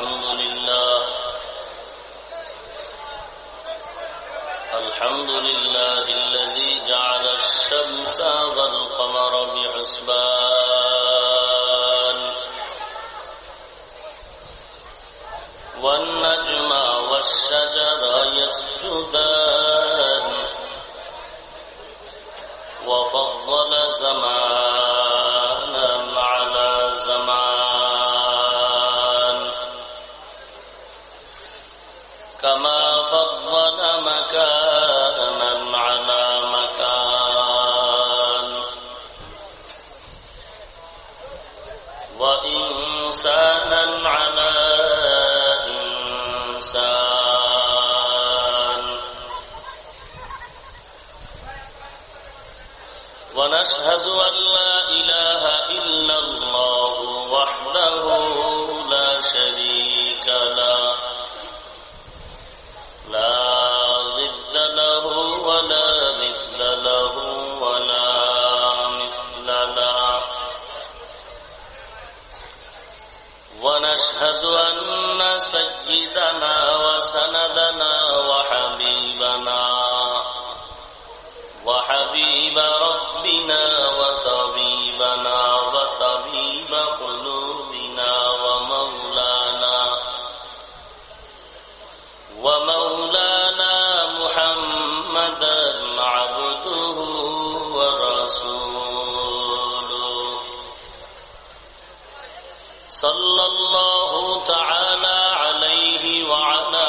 الحمد لله. الحمد لله الذي جعل الشمس والقمر بحسبان والنجم والشجر يسجدان. وفضل زمانا على زمان. كما فضل مكانا على مكان. وإنسانا على إنسان. ونشهد أن ولا مثل له ولا مثل له ونشهد أن سيدنا وسندنا وحبيبنا وحبيب ربنا وطبيبنا وطبيب قلوبنا ومولانا ومولانا صلى الله تعالى عليه وعلى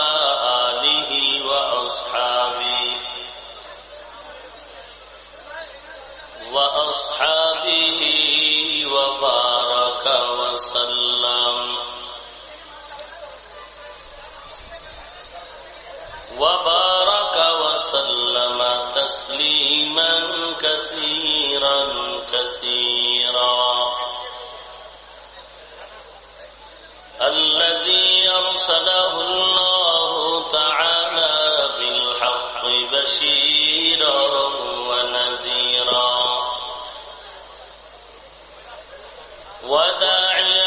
آله وأصحابه. وأصحابه وبارك وسلم. وبارك وسلم تسليما كثيرا كثيرا. الذي أرسله الله تعالى بالحق بشيرا ونذيرا. وداعيا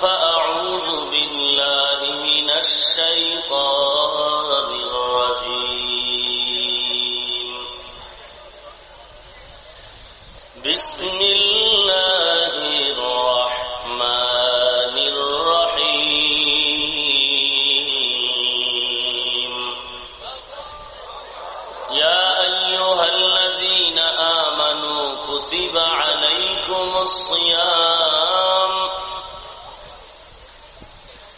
فأعوذ بالله من الشيطان الرجيم. بسم الله الرحمن الرحيم. يا أيها الذين آمنوا كتب عليكم الصيام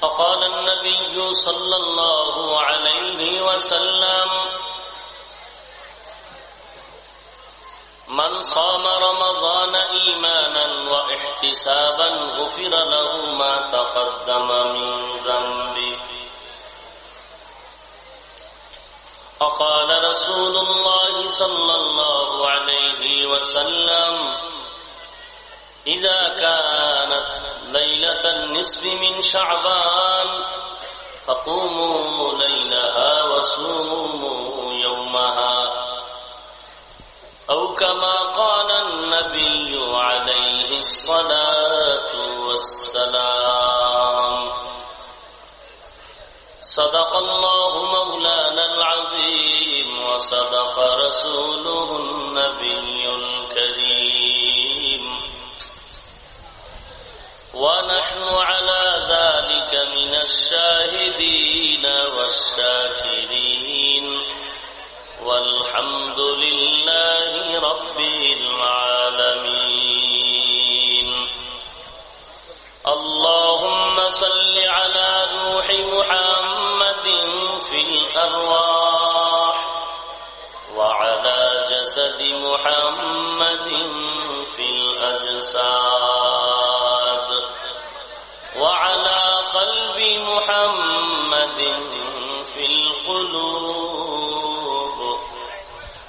فقال النبي صلى الله عليه وسلم من صام رمضان إيمانا وإحتسابا غفر له ما تقدم من ذنبه. وقال رسول الله صلى الله عليه وسلم إذا كانت ليلة النصف من شعبان فقوموا ليلها وصوموا يومها. أو كما قال النبي عليه الصلاة والسلام. صدق الله مولانا العظيم وصدق رسوله النبي الكريم. ونحن على ذلك من الشاهدين والشاكرين. والحمد لله رب العالمين. اللهم صل على روح محمد في الأرواح وعلى جسد محمد في الأجساد وعلى قلب محمد في القلوب.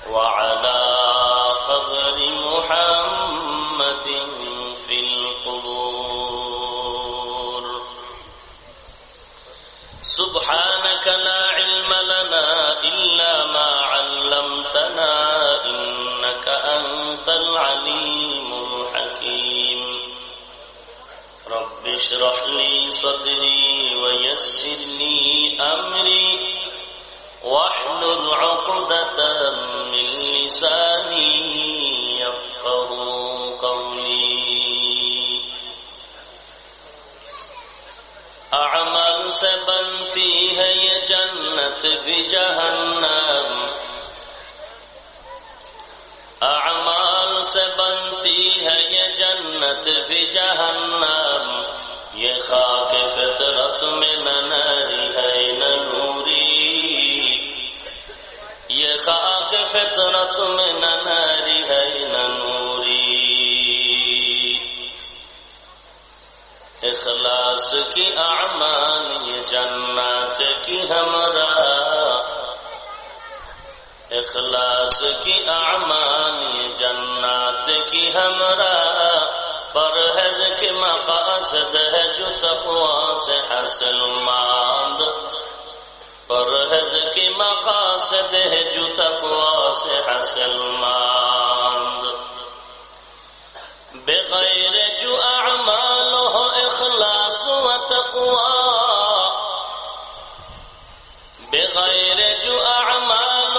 وعلى قبر محمد في القبور. سبحانك لا علم لنا إلا ما علمتنا إنك أنت العليم الحكيم. رب اشرح لي صدري ويسر لي أمري واحلل عقدة من لساني يفقه قولي. أعمال سے بنتی ہے یہ جنت بھی جہنم أعمال سے بنتی ہے یہ جنت بھی جہنم، یہ خاک فطرت میں نہ نری ہے، نہ نوری۔ یہ خاک فطرت میں نہ نری ہے، نہ نوری۔ اخلاص کی اعمال یہ جنات کی ہمراہ اخلاص کی اعمال جنات کی ہمرا پرہز کے مقاصد ہے جو تقوا سے حاصل ماند پرہز کے مقاصد ہے جو تقوا سے حاصل ماند بغیر جو اعمال ہو اخلاص و تقوا بغیر جو اعمال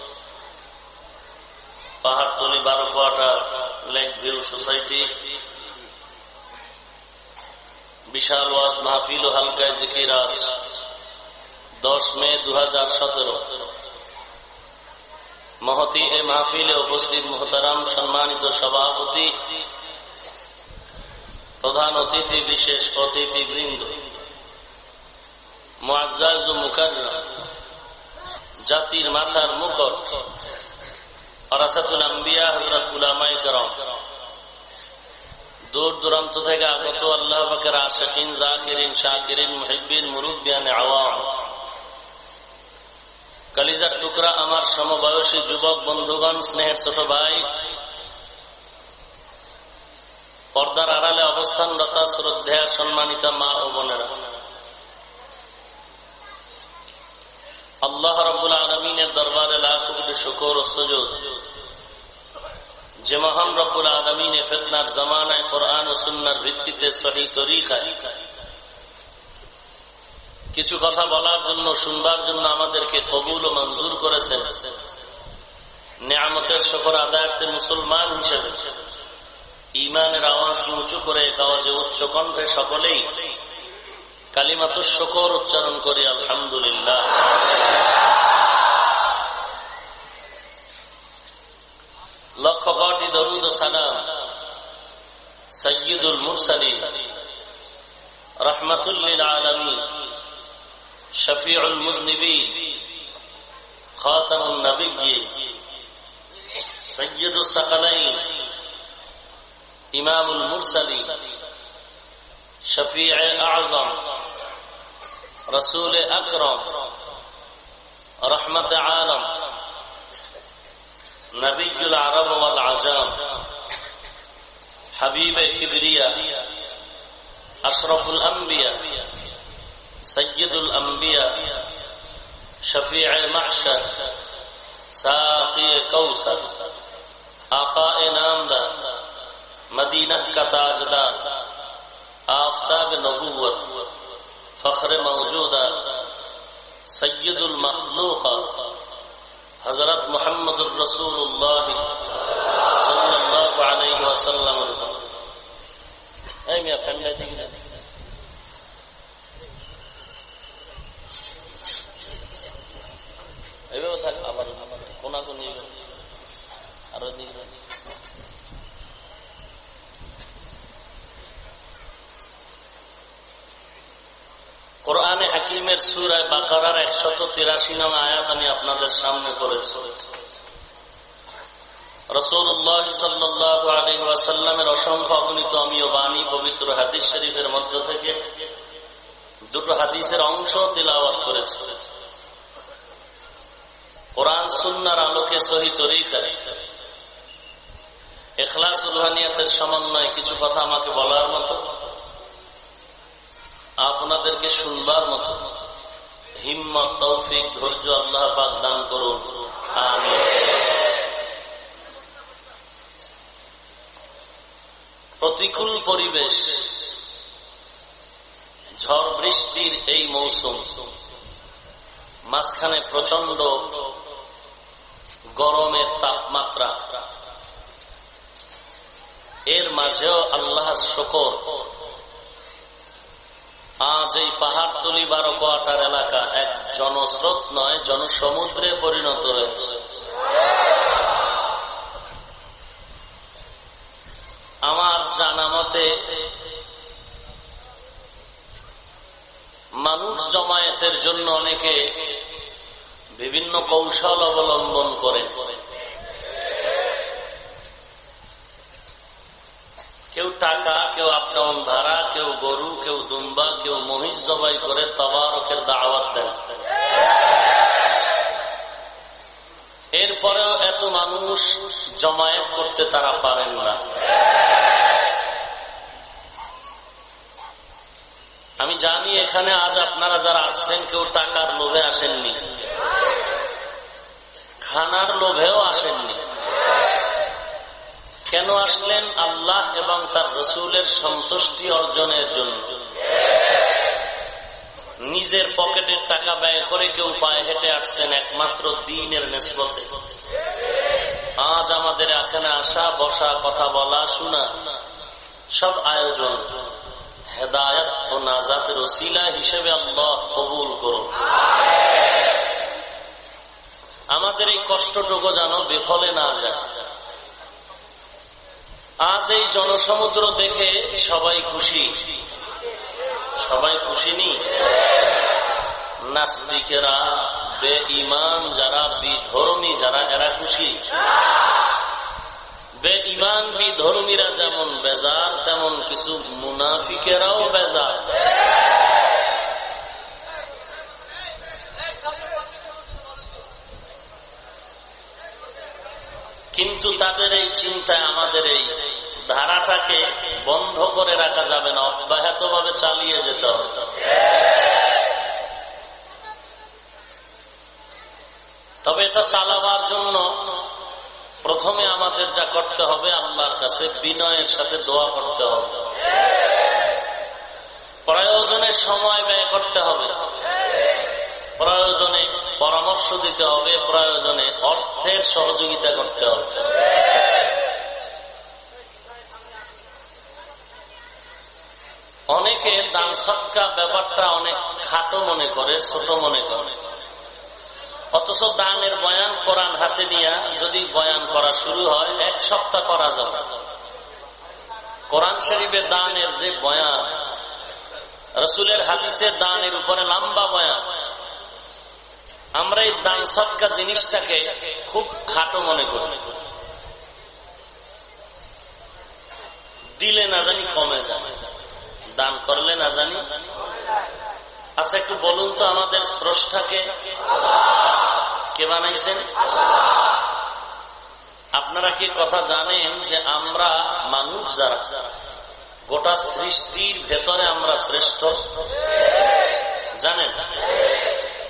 পাহাড়তলি বারো quarter lake view society. বিশাল ওয়াজ মাহফিল ও হালকায় জিকিরাজ দশ মে দু হাজার সতেরো। মহতি এ মাহফিলে উপস্থিত মোহতারাম সম্মানিত সভাপতি, প্রধান অতিথি, বিশেষ অতিথি বৃন্দ ও মুকাররম, জাতির মাথার মুকুট দূর দূরান্ত থেকে আগত আল্লাহ জাকিরিন, শাকিরিন, মুহিব্বিন মুরুব্বিয়ান আওয়াম কালিজার টুকরা আমার সমবয়সী যুবক বন্ধুগণ, স্নেহের ছোট ভাই। পর্দার আড়ালে অবস্থানরত শ্রদ্ধেয় সম্মানিতা মা ও বোনেরা। আল্লাহ রব্বুল আলমিনের দরবারে লাখ শুকর ও সুযোগ যে মহান রব্বুল আলমিনে ফেতনার জামানায় কোরআন ও সুন্নার ভিত্তিতে সহি কিছু কথা বলার জন্য, শুনবার জন্য আমাদেরকে কবুল ও মঞ্জুর করেছেন। নিয়ামতের শকর আদায়ার্থে মুসলমান হিসেবে। ইমানের আওয়াজ উঁচু করে এক আওয়াজে উচ্চ কণ্ঠে সকলেই কালিমাত শকর উচ্চারণ করি, আলহামদুলিল্লাহ। লক্ষ কোটি দরুদ সালাম সৈয়দুল মুরসালি রহমতুল্লিন আলমী শফিউল মুজনিবী খাতামুল নবী সৈয়দুল সকলাই ইমামুল মুরসালি شفیع اعظم، رسول اکرم، رحمت عالم، نبی العرب والعجام حبیب کبریا، اشرف الانبیاء، سید الانبیاء، شفیع محشر، ساقی کوثر آقا نامدار، مدینہ کا تاجدار۔ آفتاب نبوت فخر موجودہ সৈয়দুল মখলুক হজরত মোহাম্মদুর রসুল্লাহ সাল্লাহ আলাই ওয়াসাল্লাম এই মিয়া ফ্যান্ডাই দিকে এভাবে থাক আবার কোনাকুনি আরো দিকে কোরআনে হাকিমের সুরায় বাকারার একশত তিরাশি নং আয়াত আমি আপনাদের সামনে করেছি রসুল্লাহ সাল্লাহ আলী ওয়াসাল্লামের অসংখ্য অগণিত অমীয় বাণী পবিত্র হাদিস শরীফের মধ্য থেকে দুটো হাদিসের অংশ তিলাওয়াত করেছে। কোরআন সুন্নার আলোকে সহি এখলাস উলহানিয়াতের সমন্বয়ে কিছু কথা আমাকে বলার মতো আপনাদেরকে শুনবার মতো। হিম্মত, তৌফিক, ধৈর্য আল্লাহ পাক দান করুন। প্রতিকূল পরিবেশ, ঝড় বৃষ্টির এই মৌসুম, মাঝখানে প্রচণ্ড গরমের তাপমাত্রা। এর মাঝেও আল্লাহর শকর। আজ এই পাহাড়তলি বারো কোয়াটার এলাকা এক জনস্রোত নয়, জনসমুদ্রে পরিণত হয়েছে। আমার জানা মতে, মানুষ জমায়েতের জন্য অনেকে বিভিন্ন কৌশল অবলম্বন করেন। কেউ টাকা, কেউ আপডাউন ভাড়া কেউ গরু, কেউ দুম্বা, কেউ মহিষ জবাই করে তবারকের দাওয়াত দেন। এরপরেও এত মানুষ জমায়েত করতে তারা পারেন না। আমি জানি এখানে আজ আপনারা যারা আসছেন, কেউ টাকার লোভে আসেননি। খানার লোভেও আসেননি। কেন আসলেন আল্লাহ এবং তার রসুলের সন্তুষ্টি অর্জনের জন্য? নিজের পকেটের টাকা ব্যয় করে কেউ পায়ে হেঁটে আসছেন একমাত্র দিনের নেসবতে। আজ আমাদের এখানে আসা, বসা, কথা বলা, শোনা, সব আয়োজন। হেদায়ত ও নাজাতের ওসিলা হিসেবে আল্লাহ কবুল করুন। আমাদের এই কষ্টটুকু যেন বিফলে না যায়। আজ এই জনসমুদ্র দেখে সবাই খুশি। সবাই খুশি নি? নাস্তিকেরা বে ইমান যারা, বিধর্মী যারা এরা খুশি। বে ইমান বিধর্মীরা যেমন বেজার, তেমন কিছু মুনাফিকেরাও বেজার। কিন্তু তাদের এই চিন্তায় আমাদের এই ধারাটাকে বন্ধ করে রাখা যাবে না অব্যাহত ভাবে চালিয়ে যেতে হবে। তবে এটা চালাবার জন্য প্রথমে আমাদের যা করতে হবে, আল্লাহর কাছে বিনয়ের সাথে দোয়া করতে হবে। প্রয়োজনে সময় ব্যয় করতে হবে। প্রয়োজনে পরামর্শ দিতে হবে, প্রয়োজনে অর্থের সহযোগিতা করতে হবে। অনেকে দান সৎকা ব্যাপারটা অনেক খাটো মনে করে, ছোট মনে করে। অথচ দানের বয়ান কোরআন হাতে নিয়ে যদি বয়ান করা শুরু হয়, এক সপ্তাহ করা যাবে। কোরআন শরীফের দানের যে বয়ান, রসুলের হাদিসের দানের উপরে লম্বা বয়ান। আমরা এই দান সৎকা জিনিসটাকে খুব খাটো মনে করি। দিলে না জানি কমে যায়। দান করলে না জানি। আচ্ছা একটু বলুন তো আমাদের স্রষ্টাকে। কে বানাইছেন? আপনারা কি কথা জানেন যে আমরা মানুষ যারা, গোটা সৃষ্টির ভেতরে আমরা শ্রেষ্ঠ? জানেন?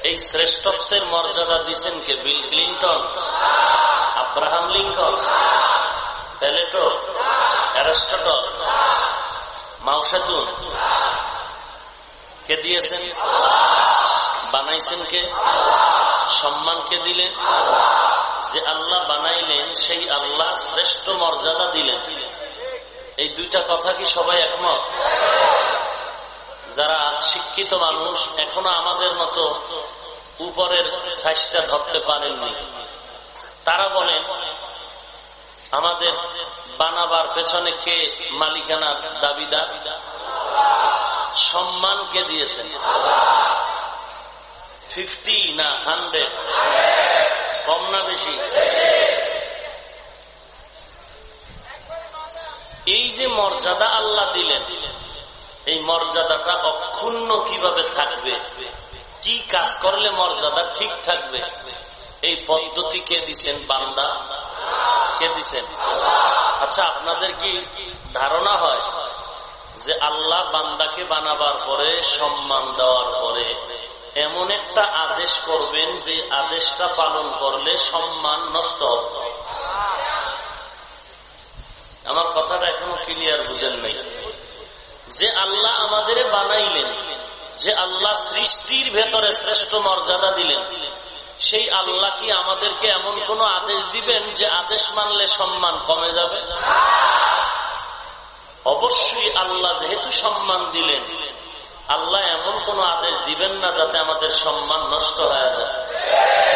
এই শ্রেষ্ঠত্বের মর্যাদা দিচ্ছেন কে? Bill Clinton, Abraham Lincoln, Plato, Aristotle মাউসাতুন কে দিয়েছেন? বানাইছেন কে? সম্মানকে দিলেন? যে আল্লাহ বানাইলেন, সেই আল্লাহ শ্রেষ্ঠ মর্যাদা দিলেন। এই দুইটা কথা কি সবাই একমত? যারা শিক্ষিত মানুষ, এখনও আমাদের মতো উপরের সাইজটা ধরতে পারেননি। তারা বলেন, আমাদের বানাবার পেছনে কে মালিকানার দাবিদার? সম্মান কে দিয়েছেন? ফিফটি না হান্ড্রেড? কম না বেশি? এই যে মর্যাদা আল্লাহ দিলেন এই মর্যাদাটা অক্ষুণ্ণ কীভাবে থাকবে? কি কাজ করলে মর্যাদা ঠিক থাকবে? এই পদ্ধতি কে দিচ্ছেন বান্দা? কে দিচ্ছেন আচ্ছা আপনাদের কি ধারণা হয় যে আল্লাহ বান্দাকে বানাবার পরে, সম্মান দেওয়ার পরে এমন একটা আদেশ করবেন যে আদেশটা পালন করলে সম্মান নষ্ট হবে? আমার কথাটা এখনও ক্লিয়ার বুঝেন নাই। যে আল্লাহ আমাদের বানাইলেন, যে আল্লাহ সৃষ্টির ভেতরে শ্রেষ্ঠ মর্যাদা দিলেন, সেই আল্লাহ কি আমাদেরকে এমন কোন আদেশ দিবেন যে আদেশ মানলে সম্মান কমে যাবে? অবশ্যই আল্লাহ যেহেতু সম্মান দিলেন, আল্লাহ এমন কোন আদেশ দিবেন না যাতে আমাদের সম্মান নষ্ট হয়ে যায়।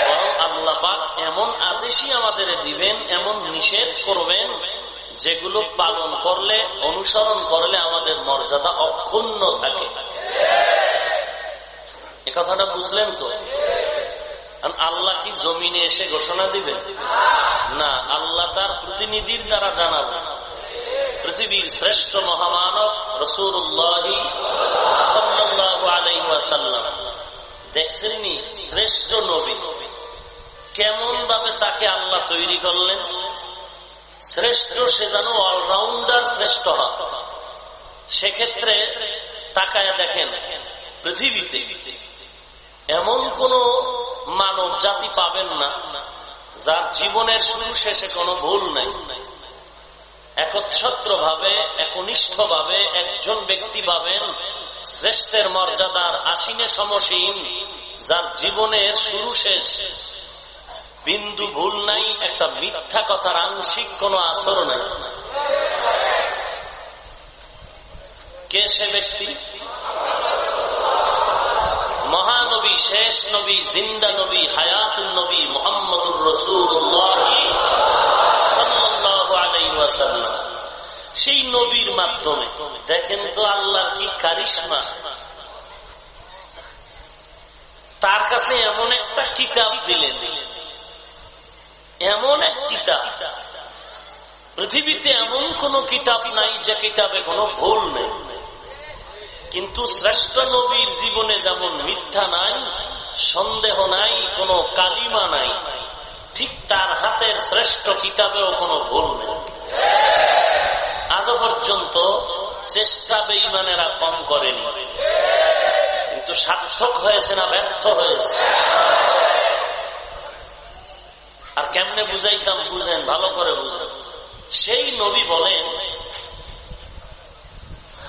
বরং আল্লাহ পাক এমন আদেশই আমাদের দিবেন, এমন নিষেধ করবেন যেগুলো পালন করলে, অনুসরণ করলে আমাদের মর্যাদা অক্ষুণ্ণ থাকে। এ কথাটা বুঝলেন তো? আল্লাহ কি জমিনে এসে ঘোষণা দিবেন? না, আল্লাহ তার প্রতিনিধির দ্বারা জানাবেন পৃথিবীর শ্রেষ্ঠ মহামানব রসুল্লাহি আলাইসাল্লাম দেখছেননি শ্রেষ্ঠ নবী। কেমন ভাবে তাকে আল্লাহ তৈরি করলেন? শ্রেষ্ঠ সে যেন অলরাউন্ডার শ্রেষ্ঠ হয়। সেক্ষেত্রে তাকায় দেখেন, পৃথিবীতে এমন কোন মানব জাতি পাবেন না যার জীবনের শুরু শেষে কোনো ভুল নাই। একচ্ছত্র ভাবে একনিষ্ঠ ভাবে একজন ব্যক্তি পাবেন শ্রেষ্ঠের মর্যাদার আসিনে সমসীন যার জীবনের শুরু শেষ বিন্দু ভুল নাই, একটা মিথ্যা কথার আংশিক কোন আসর নাই। কে সে ব্যক্তি? মহানবী, শেষ নবী, জিন্দা নবী হায়াতুল নবী মোহাম্মদুর রসুল্লাহ সেই নবীর মাধ্যমে। দেখেন তো আল্লাহর কি কারিশমা। তার কাছে এমন একটা কিতাব দিলেন। এমন এক কিতাব। পৃথিবীতে এমন কোন কিতাব নাই যে কিতাবে কোনো ভুল নেই। কিন্তু শ্রেষ্ঠ নবীর জীবনে যেমন মিথ্যা নাই, সন্দেহ নাই, কোনো কালিমা নাই, ঠিক তার হাতের শ্রেষ্ঠ কিতাবেও কোনো ভুল নেই। আজ পর্যন্ত চেষ্টা বেইমানেরা কম করেনি। কিন্তু সার্থক হয়েছে না ব্যর্থ হয়েছে? আর কেমনে বুঝাইতাম, বুঝেন, ভালো করে বুঝেন। সেই নবী বলেন,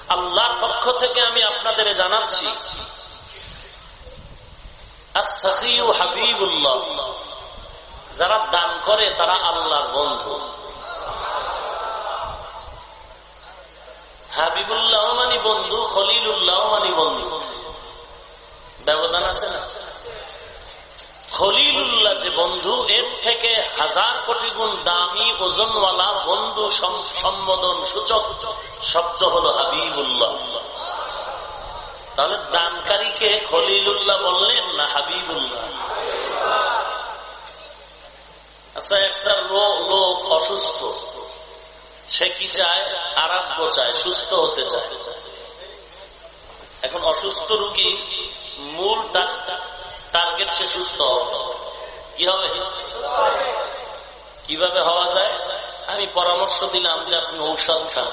আল্লাহর পক্ষ থেকে আমি আপনাদের জানাচ্ছি যারা দান করে, তারা আল্লাহর বন্ধু। হাবিবুল্লাহ মানি বন্ধু খলিলুল্লাহ মানি বন্ধু। ব্যবধান আছে না? খলিলুল্লাহ যে বন্ধু, এর থেকে হাজার কোটি গুণ দামি ওজনওয়ালা বন্ধু সম্বোধন সূচক শব্দ হল হাবিবুল্লাহ। তাহলে দানকারীকে খলিলুল্লাহ বললেন না হাবিবুল্লাহ? আচ্ছা একটা লোক অসুস্থ, সে কি চায়? আরাধ্য চায়, সুস্থ হতে চায়। এখন অসুস্থ রুগী মূল টার্গেট সে সুস্থ কি হবে? কীভাবে হওয়া যায়? আমি পরামর্শ দিলাম যে আপনি ঔষধ খান।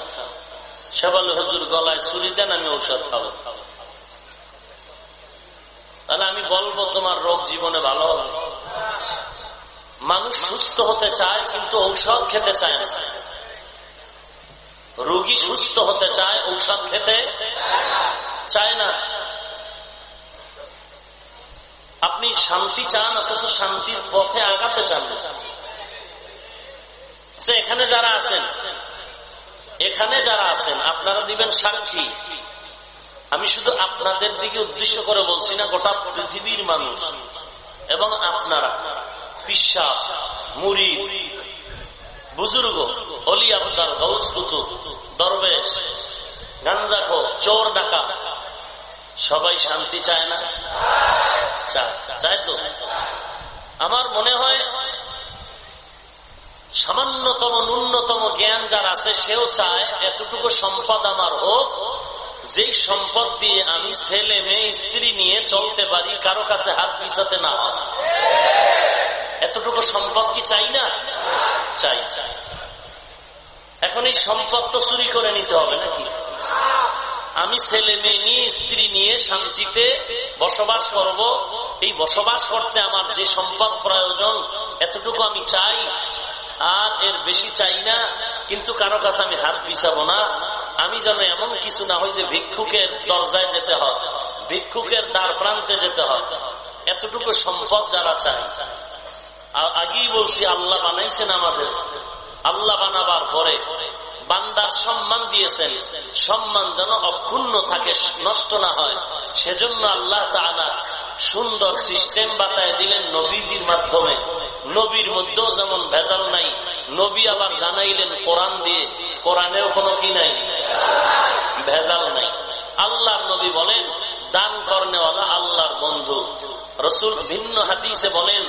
সে বলে হজুর, গলায় ছুরি দেন, আমি ঔষধ খাব। তাহলে আমি বলব, তোমার রোগ জীবনে ভালো হবে। মানুষ সুস্থ হতে চায়, কিন্তু ঔষধ খেতে চায় না। রোগী সুস্থ হতে চায়, ঔষধ খেতে চায় না। আপনি শান্তি চান, অথচ শান্তির পথে আগাতে চান এখানে যারা আছেন, এখানে যারা আছেন, আপনারা দিবেন সাক্ষী। আমি শুধু আপনাদের দিকে উদ্দেশ্য করে বলছি না, গোটা পৃথিবীর মানুষ এবং আপনারা পিসা মুড়ি বুজুর্গ, অলি আবদার গৌস দরবেশ গাঞ্জাখো চোর ডাকা সবাই শান্তি চায় না? চায় তো? আমার মনে হয় সামান্যতম, ন্যূনতম জ্ঞান যার আছে, সেও চায় এতটুকু সম্পদ আমার হোক, যেই সম্পদ দিয়ে আমি ছেলে, মেয়ে, স্ত্রী নিয়ে চলতে পারি, কারও কাছে হাত পিছাতে না এতটুকু সম্পদ কি চাই না? চাই চাই। এখন এই সম্পদ তো চুরি করে নিতে হবে নাকি? আমি ছেলে মেয়ে নিয়ে, স্ত্রী নিয়ে শান্তিতে বসবাস করব। এই বসবাস করতে আমার যে সম্পদ প্রয়োজন, এতটুকু আমি চাই। আর এর বেশি চাই না, কিন্তু কারও কাছে আমি হাত বিছাবো না। আমি যেন এমন কিছু না হয় যে ভিক্ষুকের দরজায় যেতে হয়, ভিক্ষুকের দ্বার প্রান্তে যেতে হয়। এতটুকু সম্পদ যারা চায়। আগেই বলছি, আল্লাহ বানাইছেন আমাদের। আল্লাহ বানাবার পরে বান্দার সম্মান দিয়েছেন। সম্মান যেন অক্ষুণ্ণ থাকে, নষ্ট না হয়। সেজন্য আল্লাহ তালা সুন্দর সিস্টেম বাতায় দিলেন নবীজির মাধ্যমে। নবীর মধ্যেও যেমন ভেজাল নাই, নবী আবার জানাইলেন কোরআন দিয়ে। কোরআনেও কোনো কি নাই? ভেজাল নাই। আল্লাহর নবী বলেন, দান করনেওয়ালা আল্লাহর বন্ধু। রসুল ভিন্ন হাদিসে বলেন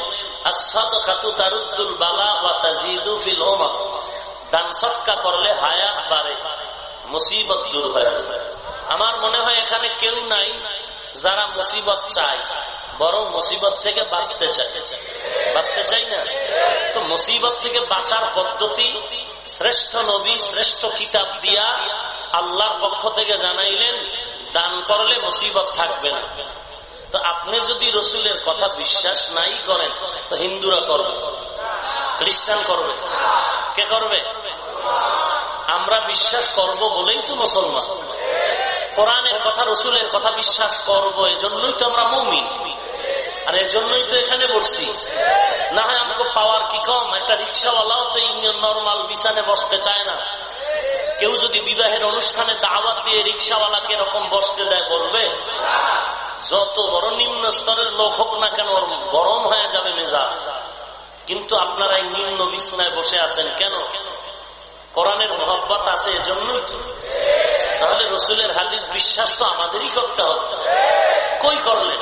দান সৎকা করলে হায়াত বাড়ে, মুসিবত দূর হয়ে। আমার মনে হয় এখানে কেউ নাই যারা মুসিবত চায়, বরং মুসিবত থেকে বাঁচতে চায়। বাঁচতে চাই না? তো মুসিবত থেকে বাঁচার পদ্ধতি শ্রেষ্ঠ নবী, শ্রেষ্ঠ কিতাব দিয়া আল্লাহর পক্ষ থেকে জানাইলেন, দান করলে মুসিবত থাকবে না। তো আপনি যদি রসুলের কথা বিশ্বাস নাই করেন, তো হিন্দুরা করবে, খ্রিস্টান করবে। কে করবে? আমরা বিশ্বাস করব বলেই তো মুসলমান। কোরআনের কথা, রসুলের কথা বিশ্বাস করব, এজন্যই তো আমরা মৌমি আর এর জন্যই তো এখানে বসছি। না হয় আমাকে পাওয়ার কি কম? একটা রিক্সাওয়ালাও তো নর্মাল বিছানে বসতে চায় না। কেউ যদি বিবাহের অনুষ্ঠানে দাওয়াত দিয়ে রিক্সাওয়ালাকে এরকম বসতে দেয়, বলবে, যত বড় নিম্ন স্তরের লোক হোক না কেন গরম হয়ে যাবে মেজাজ। কিন্তু আপনারা এই নিম্ন বিছনায় বসে আছেন কেন কেন? কোরআনের মহব্বত আছে এজন্যই তো। তাহলে রসুলের হাদিস বিশ্বাস তো আমাদেরই করতে হবে। কই করলেন?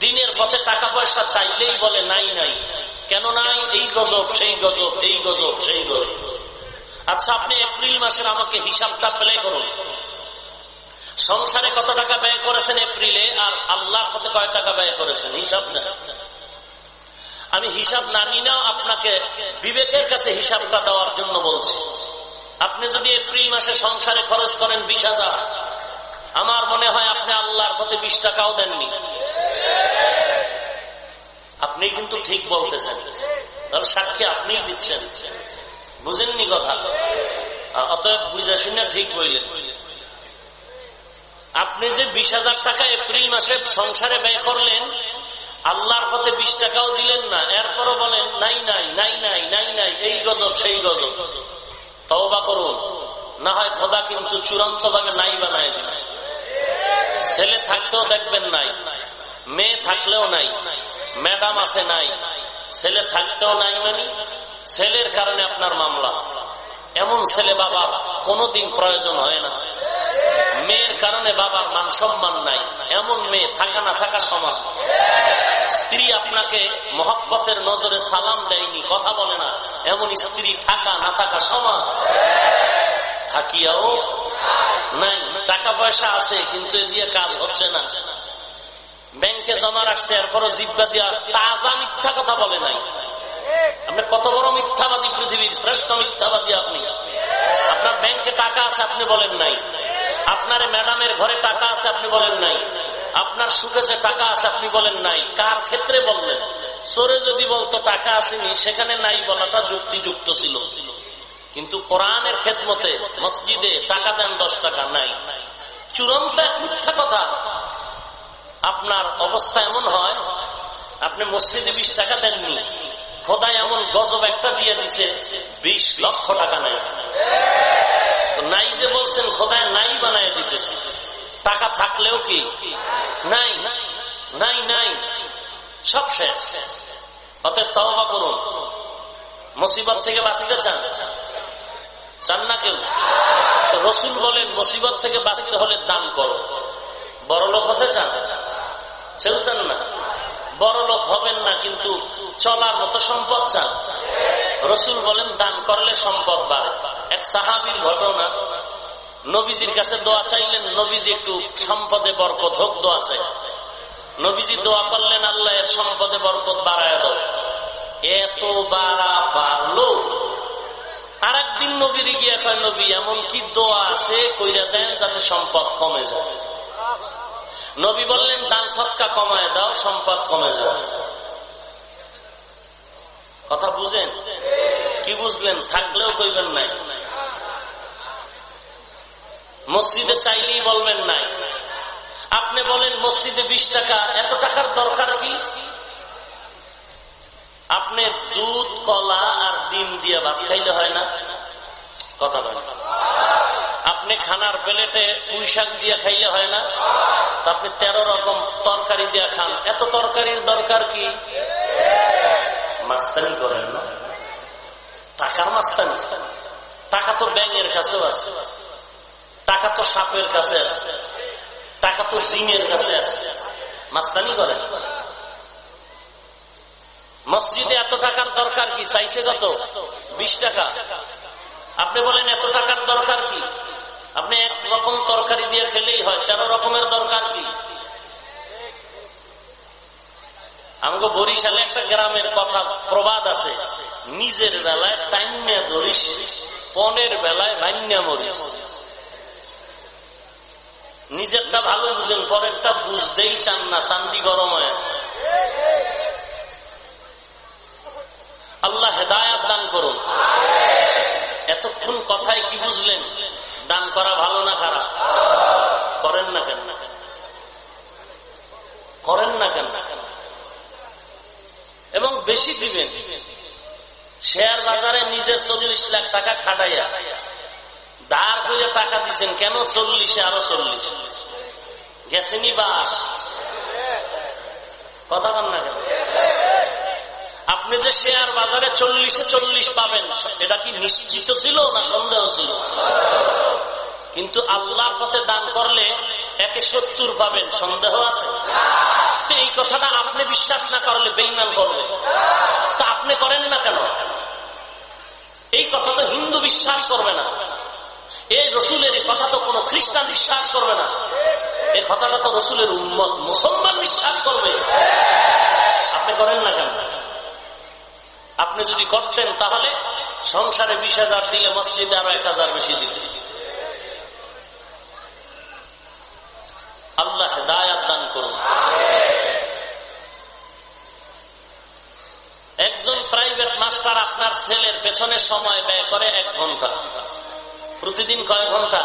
দিনের পথে টাকা পয়সা চাইলেই বলে, নাই নাই। কেন নাই? এই গজব, সেই গজব, এই গজব, সেই গজব। আচ্ছা আপনি এপ্রিল মাসের আমাকে হিসাবটা প্লে করুন। সংসারে কত টাকা ব্যয় করেছেন এপ্রিলে? আর আল্লাহর পথে কয় টাকা ব্যয় করেছেন? হিসাব না আমি হিসাব না নিলেও আপনাকে বিবেকের কাছে হিসাবটা দেওয়ার জন্য বলছি। আপনি যদি এপ্রিল মাসে সংসারে খরচ করেন বিশ হাজার, আমার মনে হয় আপনি আল্লাহর পথে বিশ টাকাও দেননি। আপনি কিন্তু ঠিক বলতেছেন। তাহলে সাক্ষী আপনিই দিচ্ছেন। বুঝেননি কথা? অতএব বুঝে শুনে ঠিক বইলেন। আপনি যে বিশ টাকা এপ্রিল মাসে সংসারে ব্যয় করলেন আল্লাহর পথে বিশ টাকাও দিলেন না, এরপরও বলেন, নাই নাই নাই নাই নাই নাই, এই গজব, সেই গজব। তওবা করুন। না হয় খোদা কিন্তু চূড়ান্ত ভাবে নাই বানায় দিবে। ছেলে থাকতেও দেখবেন নাই, মেয়ে থাকলেও নাই, ম্যাডাম আছে নাই, ছেলে থাকতেও নাই মানে ছেলের কারণে আপনার মামলা। এমন ছেলে বাবা কোনদিন প্রয়োজন হয় না। মেয়ের কারণে বাবার মান সম্মান নাই। এমন মেয়ে থাকা না থাকা সমান। স্ত্রী আপনাকে মহব্বতের নজরে সালাম দেয়নি, কথা বলে না। এমন স্ত্রী থাকা না থাকা সমান। থাকিয়াও নাই। টাকা পয়সা আছে, কিন্তু এ দিয়ে কাজ হচ্ছে না। ব্যাংকে জমা রাখছে, এরপরও জিব্বা দিয়া তাজা মিথ্যা কথা বলে নাই। আপনি কত বড় মিথ্যাবাদী পৃথিবীর, শ্রেষ্ঠ মিথ্যাবাদী আপনি। আপনার ব্যাংকে টাকা আছে, আপনি বলেন নাই। আপনার ম্যাডামের ঘরে টাকা আছে আপনি বলেন নাই। আপনার সুখেছে টাকা আছে আপনি বলেন নাই। কার ক্ষেত্রে বললেন? সরে যদি বলতো টাকা আসেনি, সেখানে নাই বলাটা যুক্তিযুক্ত ছিল। কিন্তু কোরআনের খেদমতে মসজিদে টাকা দেন দশ টাকা, নাই। চূড়ান্ত এক মিথ্যা কথা। আপনার অবস্থা এমন হয়, আপনি মসজিদে বিশ টাকা দেননি। খোদায় এমন গজব একটা দিয়ে দিছে, বিশ লক্ষ টাকা নেই। নাই যে বলছেন, খোদায় নাই বানায় দিতেছে। টাকা থাকলেও কি? নাই নাই নাই সব শেষ। অতএব তওবা করুন। মুসিবত থেকে বাঁচতে চান? চান না কেউ? রসুল বলেন, মুসিবত থেকে বাঁচতে হলে দান করো। বড় লোক হতে চান? সেও চান না। বড় লোক হবেন না, কিন্তু চলার মতো সম্পদ চান। রসুল বলেন, দান করলে সম্পদ বাড়ে। এক সাহাবির ঘটনা। নবীজির কাছে দোয়া চাইলেন, নবীজি একটু সম্পদে বরকত হোক, দোয়া চাই। নবীজি দোয়া করলেন, আল্লাহ এর সম্পদে বরকত বাড়ায় দাও। এত বাড়া বাড়লো। আর একদিন নবীর গিয়া কয়, নবী, এমন কি দোয়া আছে কইরা দেন যাতে সম্পদ কমে যায়? নবী বললেন, দান সৎকা কমায় দাও, সম্পদ কমে যায়। কথা বুঝেন? কি বুঝলেন? থাকলেও কইবেন নাই। মসজিদে চাইলেই বলবেন নাই। আপনি বলেন, মসজিদে বিশ টাকা, এত টাকার দরকার কি? আপনি দুধ, কলা আর ডিম দিয়ে ভাত খাইলে হয় না? কথা বলেন। আপনি খানার প্লেটে পুঁই শাক দিয়ে খাইলে হয় না? আপনি তেরো রকম তরকারি দিয়ে খান। এত তরকারির দরকার কি? মাস্তানি করেন না। টাকার মাস্তানি টাকা তো ব্যাঙের কাছেও আছে। টাকা তো সাপের কাছে আছে। টাকা তো জিনের কাছে আছে। মাস্তানি করেন মসজিদে এত টাকার দরকার কি? চাইছে কত বিশ টাকা। আপনি বলেন, এত টাকার দরকার কি? আপনি এক রকম তরকারি দিয়ে খেলেই হয়, তেরো রকমের দরকার কি? আমাকে বরিশালে একটা গ্রামের কথা, প্রবাদ আছে। নিজের বেলায় টাইমিয়া ধরিস, পনেরো বেলায় বান্যা মরিস। নিজেরটা ভালো বুঝেন, পরেরটা বুঝতেই চান না চান্দি গরম হয়ে আল্লাহ হেদায়াত দান করুন। এতক্ষণ কথায় কি বুঝলেন? দান করা ভালো না খারাপ? করেন না কেন না কেন? করেন না কেন? এবং বেশি দিবেন। শেয়ার বাজারে নিজের চল্লিশ লাখ টাকা খাটাইয়া ধার করে টাকা দিচ্ছেন কেন? চল্লিশে, আরও চল্লিশ। গেছেনি বাস? কথা বল না কেন? আপনি যে শেয়ার বাজারে চল্লিশে চল্লিশ পাবেন, এটা কি নিশ্চিত ছিল না সন্দেহ ছিল? কিন্তু আল্লাহর পথে দান করলে একে সত্তর পাবেন, সন্দেহ আছে? তো এই কথাটা আপনি বিশ্বাস না করলে বেইমান করবে। তা আপনি করেন না কেন? এই কথা তো হিন্দু বিশ্বাস করবে না। এই রসুলের কথা তো কোনো খ্রিস্টান বিশ্বাস করবে না। এই কথাটা তো রসুলের উন্মত মুসলমান বিশ্বাস করবে। আপনি করেন না কেন? আপনি যদি করতেন তাহলে সংসারে বিশ হাজার দিলে মসজিদে আরও এক হাজার বেশি দিতে আল্লাহ দায়াত দান করুন। একজন প্রাইভেট মাস্টার আপনার ছেলের পেছনে সময় ব্যয় করে এক ঘণ্টা। প্রতিদিন কয় ঘণ্টা?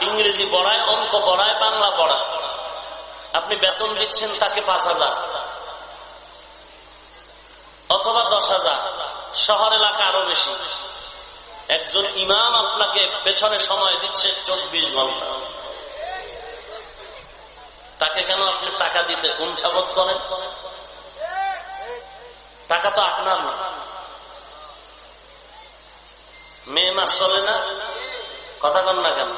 ইংরেজি পড়ায়, অঙ্ক পড়ায়, বাংলা পড়ায়। আপনি বেতন দিচ্ছেন তাকে পাঁচ হাজার। অথবা দশ হাজার। শহর এলাকা আরও বেশি। একজন ইমাম আপনাকে পেছনে সময় দিচ্ছে চব্বিশ ঘণ্টা। তাকে কেন আপনি টাকা দিতে? কুণ্ঠাবোধ করেন? টাকা তো আপনার না। মে মাস চলে না? কথা কন না কেন?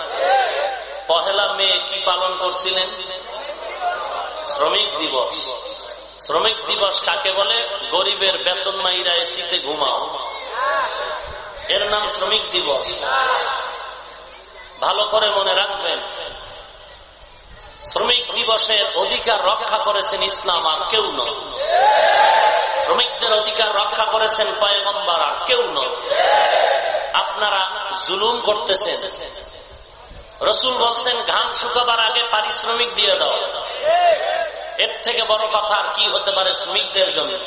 পহেলা মে কি পালন করছিলেন? শ্রমিক দিবস। শ্রমিক দিবস কাকে বলে? গরিবের বেতন মাইরা এসিতে ঘুমাও। এর নাম শ্রমিক দিবস। ভালো করে মনে রাখবেন, শ্রমিক দিবসের অধিকার রক্ষা করেছেন ইসলাম আর কেউ নয়। শ্রমিকদের অধিকার রক্ষা করেছেন পয়গম্বার আর কেউ নয়। আপনারা জুলুম করতেছেন। রসুল বলছেন, ঘাম শুকাবার আগে পারিশ্রমিক দিয়ে দাও। এর থেকে বড় কথা আর কি হতে পারে শ্রমিকদের জন্য?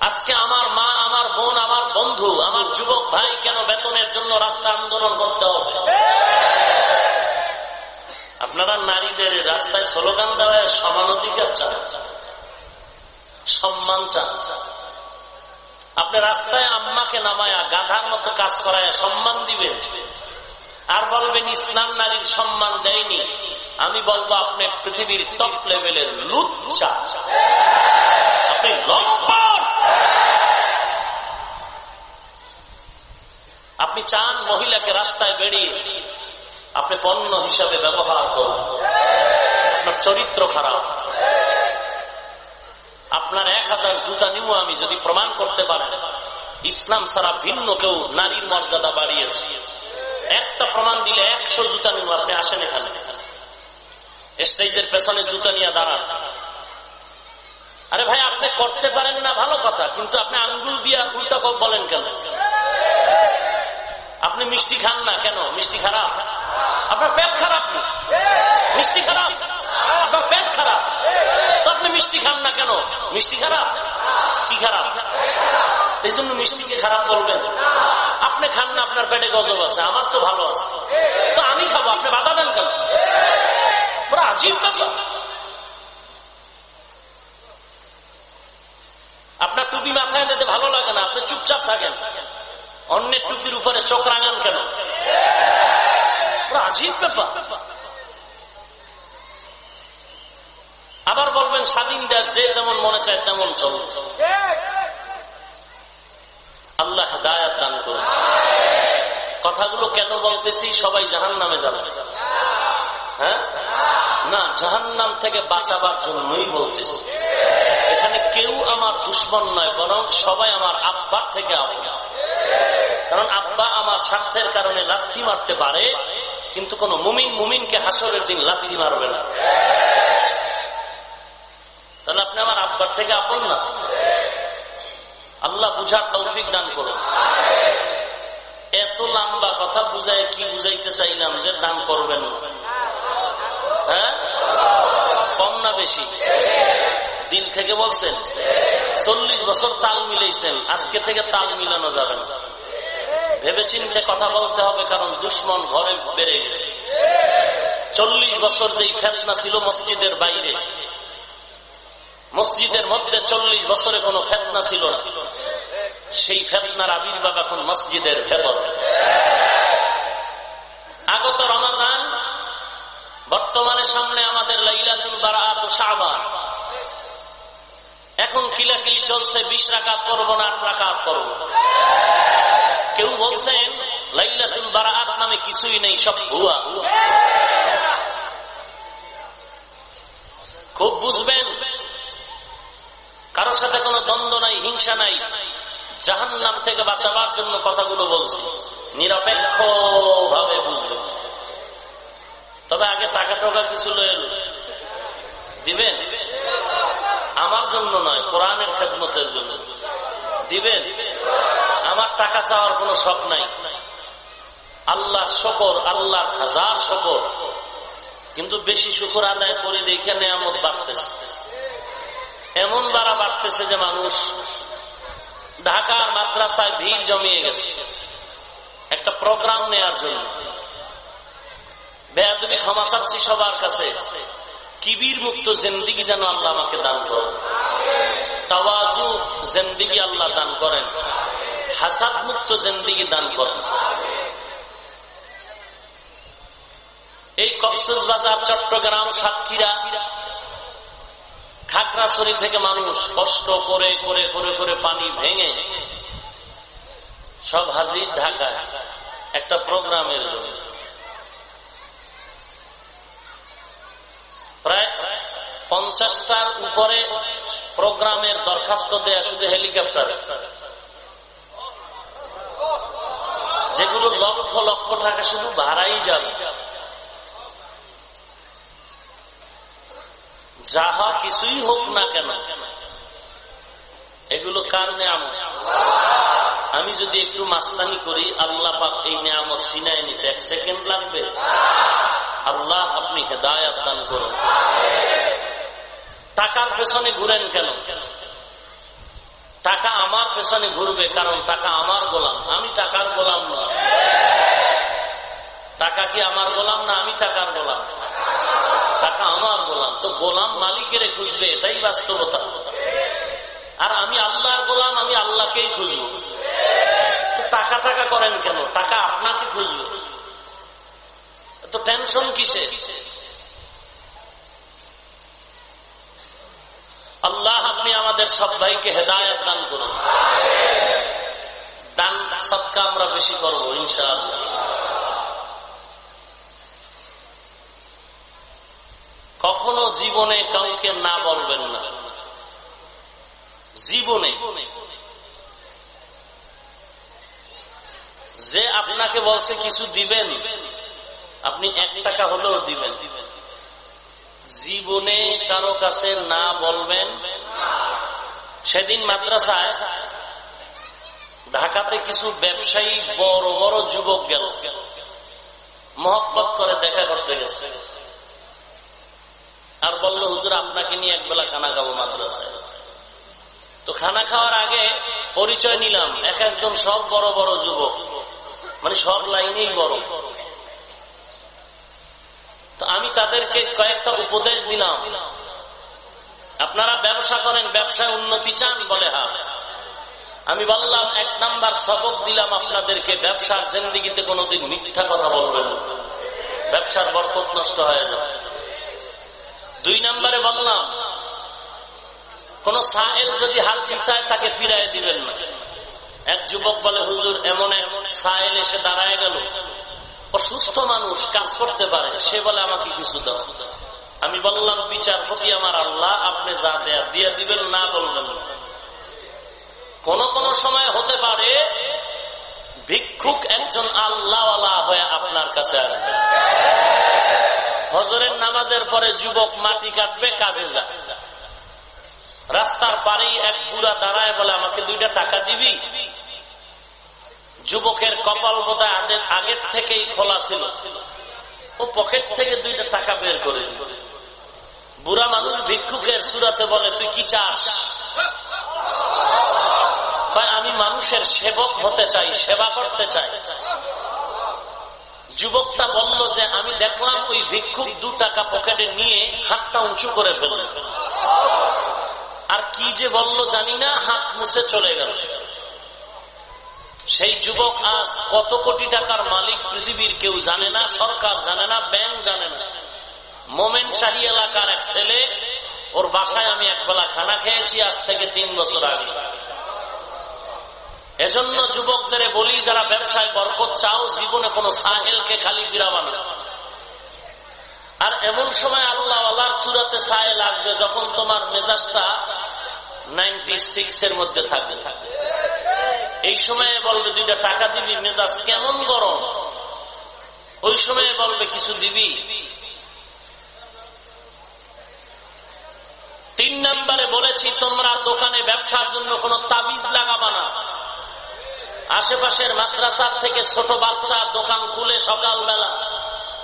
আজকে আমার মা, আমার বোন, আমার বন্ধু, আমার যুবক ভাই কেন বেতনের জন্য রাস্তা আন্দোলন করতে হবে? আপনারা নারীদের রাস্তায় স্লোগান দেওয়ায় সমান অধিকার চান। সম্মান চান। আপনি রাস্তায় আম্মাকে নামায়া গাধার মতো কাজ করায় সম্মান দিবেন। আর বলবেন, ইসলাম নারীর সম্মান দেয়নি। আমি বলব, আপনি পৃথিবীর টপ লেভেলের লুচ্চা আপনি আপনি চান মহিলাকে রাস্তায় বেরিয়ে আপনি পণ্য হিসাবে ব্যবহার করুন। আপনার চরিত্র খারাপ। আপনার এক হাজার জুতা নিমো আমি যদি প্রমাণ করতে পারেন। ইসলাম ছাড়া ভিন্ন কেউ নারীর মর্যাদা বাড়িয়েছে। একটা প্রমাণ দিলে একশো জুতা নিমো, আপনি আসেন এখানে। স্টেজের পেছনে জুতা নিয়ে দাঁড়ান। আরে ভাই, আপনি করতে পারেন না, ভালো কথা, কিন্তু আপনি আঙ্গুল দিয়ে উল্টা বলেন কেন? আপনি মিষ্টি খান না কেন? মিষ্টি খারাপ? আপনার পেট খারাপ মিষ্টি খারাপ? আপনার পেট খারাপ? তো আপনি মিষ্টি খান না কেন? মিষ্টি খারাপ? কি খারাপ? এই জন্য মিষ্টিকে খারাপ বলবেন। আপনি খান না, আপনার পেটে গজব আছে, আমার তো ভালো আছে। তো আমি খাব, আপনি বাধা দেন কেন? বড় আজীব আপনার টুপি মাথায় দিতে ভালো লাগে না, আপনি চুপচাপ থাকেন। অন্যের টুপির উপরে চোখ রাঙান কেন? আজীব ব্যাপার। আবার বলবেন, স্বাধীন দেশ, যে যেমন মনে চায় তেমন চল। আল্লাহ দায়াত দান করুন। কথাগুলো কেন বলতেছি? সবাই জাহান নামে যাবে। হ্যাঁ? না জাহান নাম থেকে বাঁচাবার জন্যই বলতেছি। এখানে কেউ আমার দুশ্মন নয়, বরং সবাই আমার আব্বার থেকে আবহাওয়া কারণ আব্বা আমার স্বার্থের কারণে লাথি মারতে পারে, কিন্তু কোন মুমিন মুমিনকে হাসরের দিন লাথি মারবে না। তাহলে আপনি আমার আব্বার থেকে আপন না? আল্লাহ বুঝার তৌফিক দান করুন। এত লম্বা কথা বুঝায়, কি বুঝাইতে চাইলাম যে দান করবেন হ্যাঁ? কম না বেশি? দিন থেকে বলছেন, চল্লিশ বছর তাল মিলাইছেন, আজকে থেকে তাল মিলানো যাবে না। ভেবে চিনতে কথা বলতে হবে, কারণ দুশ্মন ঘরে বেড়ে গেছে। চল্লিশ বছর যেই ফেতনা ছিল মসজিদের বাইরে মসজিদের মধ্যে চল্লিশ বছরে কোনো ফেতনা ছিল না। সেই ফেতনার আবির্ভাব এখন মসজিদের ভেতর। আগত রমাজান, বর্তমানে সামনে আমাদের লাইলাতুল বারাত শাহবান এখন কিলাকিলি চলছে, বিশ রাকাত করব না, আট রাকাত করব কেউ বলছেন লাইলাতুল বারাত নামে কিছুই নেই, সব ভুয়া। খুব বুঝবেন কারোর সাথে কোনো দ্বন্দ্ব নাই, হিংসা নাই। জাহান নাম থেকে বাঁচাবার জন্য কথাগুলো বলছি। নিরপেক্ষ ভাবে বুঝবেন তবে আগে টাকা টাকা কিছু দিবেন? আমার জন্য নয়, কোরআনের খেদমতের জন্য। দিবেন? আমার টাকা চাওয়ার কোন শখ নাই। আল্লাহ শকর, আল্লাহর হাজার শকর। কিন্তু বেশি শুকর আদায় করে দেখে নেয়ামত বাড়তেছে। এমন বাড়া বাড়তেছে যে মানুষ ঢাকার মাদ্রাসায় ভিড় জমিয়ে গেছে। একটা প্রোগ্রাম নেয়ার জন্য। বেয়াদবি ক্ষমা চাচ্ছি সবার কাছে। কিবির মুক্ত জেন্দিগি যেন আল্লাহ আমাকে দান করেন। তাওয়াজু জেন্দিগি আল্লাহ দান করেন। হাসাদ মুক্ত জেন্দিগি দান করেন। এই কক্সবাজার, চট্টগ্রাম সাতক্ষীরা খাগড়াছড়ি থেকে মানুষ কষ্ট করে করে করে করে পানি ভেঙে সব হাজির ঢাকায় একটা প্রোগ্রামের জন্য। প্রায় পঞ্চাশটার উপরে প্রোগ্রামের দরখাস্ত দেয়া শুধু হেলিকপ্টার। যেগুলো লক্ষ লক্ষ টাকা শুধু ভাড়াই যাবে। যাহা কিছুই হোক না কেন, এগুলো কার নেয়ামত? আমি যদি একটু মাস্তানি করি, আল্লাহ পাক এই নেয়ামত সিনায় নিতে এক সেকেন্ড লাগবে। আল্লাহ আপনি হেদায়াত দান করুন। টাকার পেছনে ঘুরেন কেন? টাকা আমার পেছনে ঘুরবে কারণ টাকা আমার গোলাম। আমি টাকার গোলাম না। টাকা কি আমার গোলাম না আমি টাকার গোলাম? টাকা আমার গোলাম। তো গোলাম মালিকের খুঁজবে, এটাই বাস্তবতা। আর আমি আল্লাহর গোলাম, আমি আল্লাহকেই খুঁজবো টাকা টাকা করেন কেন? টাকা আপনাকে খুঁজবে। তো টেনশন কিসে আল্লাহ, আপনি আমাদের সব ভাইকে হেদায়ত দান করুন। দান সৎকা আমরা বেশি করব, ইনশাআল্লাহ। কখনো জীবনে কাউকে না বলবেন না। জীবনে। যে আপনাকে বলছে কিছু দিবেন, আপনি এক টাকা হলেও দিবেন। জীবনে কারও কাছে না বলবেন, সেদিন মাদ্রাসায় ঢাকাতে কিছু ব্যবসায়ী বড় বড় যুবক গেল, মহব্বত করে দেখা করতে গেছে। আর বলল, হুজুর, আপনাকে নিয়ে একবেলা খানা খাব মাদ্রাসায়। তো খানা খাওয়ার আগে পরিচয় নিলাম, এক একজন সব বড় বড় যুবক মানে সব লাইনেই বড়। তো আমি তাদেরকে কয়েকটা উপদেশ দিলাম। আপনারা ব্যবসা করেন, ব্যবসায় উন্নতি চান বলে হা আমি বললাম, এক নাম্বার সবক দিলাম আপনাদেরকে, ব্যবসার জিন্দিগিতে কোনোদিন মিথ্যা কথা বলবেন ব্যবসার বরকত নষ্ট হয়ে যাবে। দুই নম্বরে বললাম, কোন সাহেব যদি হাত পিছায় তাকে ফিরাই দিবেন না। এক যুবক বলে, হুজুর, এমন সাহেল এসে দাঁড়ায় গেল। অসুস্থ মানুষ, কাজ করতে পারে। সে বলে, আমাকে কিছু দাও। আমি বললাম, বিচারপতি আমার আল্লাহ, আপনি যা দেয়া দিয়ে দিবেন, না বলবেন কোন কোন সময় হতে পারে, ভিক্ষুক একজন আল্লাহ হয়ে আপনার কাছে আসবে। হজরের নামাজের পরে যুবক মাটি কাটবে, কাজে যায় রাস্তার পারেই এক বুড়া দাঁড়ায় বলে, আমাকে দুইটা টাকা দিবি? যুবকের কপাল বোধা আগের থেকেই খোলা ছিল। ও পকেট থেকে দুইটা টাকা বের করে বুড়া মানুষ ভিক্ষুকের সুরাতে বলে, তুই কি চাস? আমি মানুষের সেবক হতে চাই, সেবা করতে চাই। যুবকটা বলল যে, আমি দেখলাম ওই ভিক্ষুক দু টাকা পকেটে নিয়ে হাতটা উঁচু করে ফেলল। আর কি যে বলল জানি না, হাত মুছে চলে গেল। সেই যুবক আজ কত কোটি টাকার মালিক পৃথিবীর কেউ জানে না, সরকার জানে না, ব্যাংক জানে না। মোমেন শাহী এলাকার এক ছেলে, ওর বাসায় আমি একবেলা খানা খেয়েছি আজ থেকে তিন বছর আগে। এজন্য যুবকদের বলি, যারা ব্যবসায় বরকত চাও, জীবনে কোনো সাহেলকে খালি বিরাবানো আর এমন সময় আল্লাহ আল্লাহর সুরাতে সাহেল আসবে, যখন তোমার মেজাজটা নাইনটি সিক্স এর মধ্যে থাকবে। এই সময়ে বলবে, দুইটা টাকা দিবি, মেজাজ কেমন গরম? ওই সময়ে বলবে, কিছু দিবি? তিন নম্বরে বলেছি, তোমরা দোকানে ব্যবসার জন্য কোন তাবিজ লাগাবা না। আশেপাশের মাদ্রাসার থেকে ছোট বাচ্চা দোকান খুলে সকালবেলা।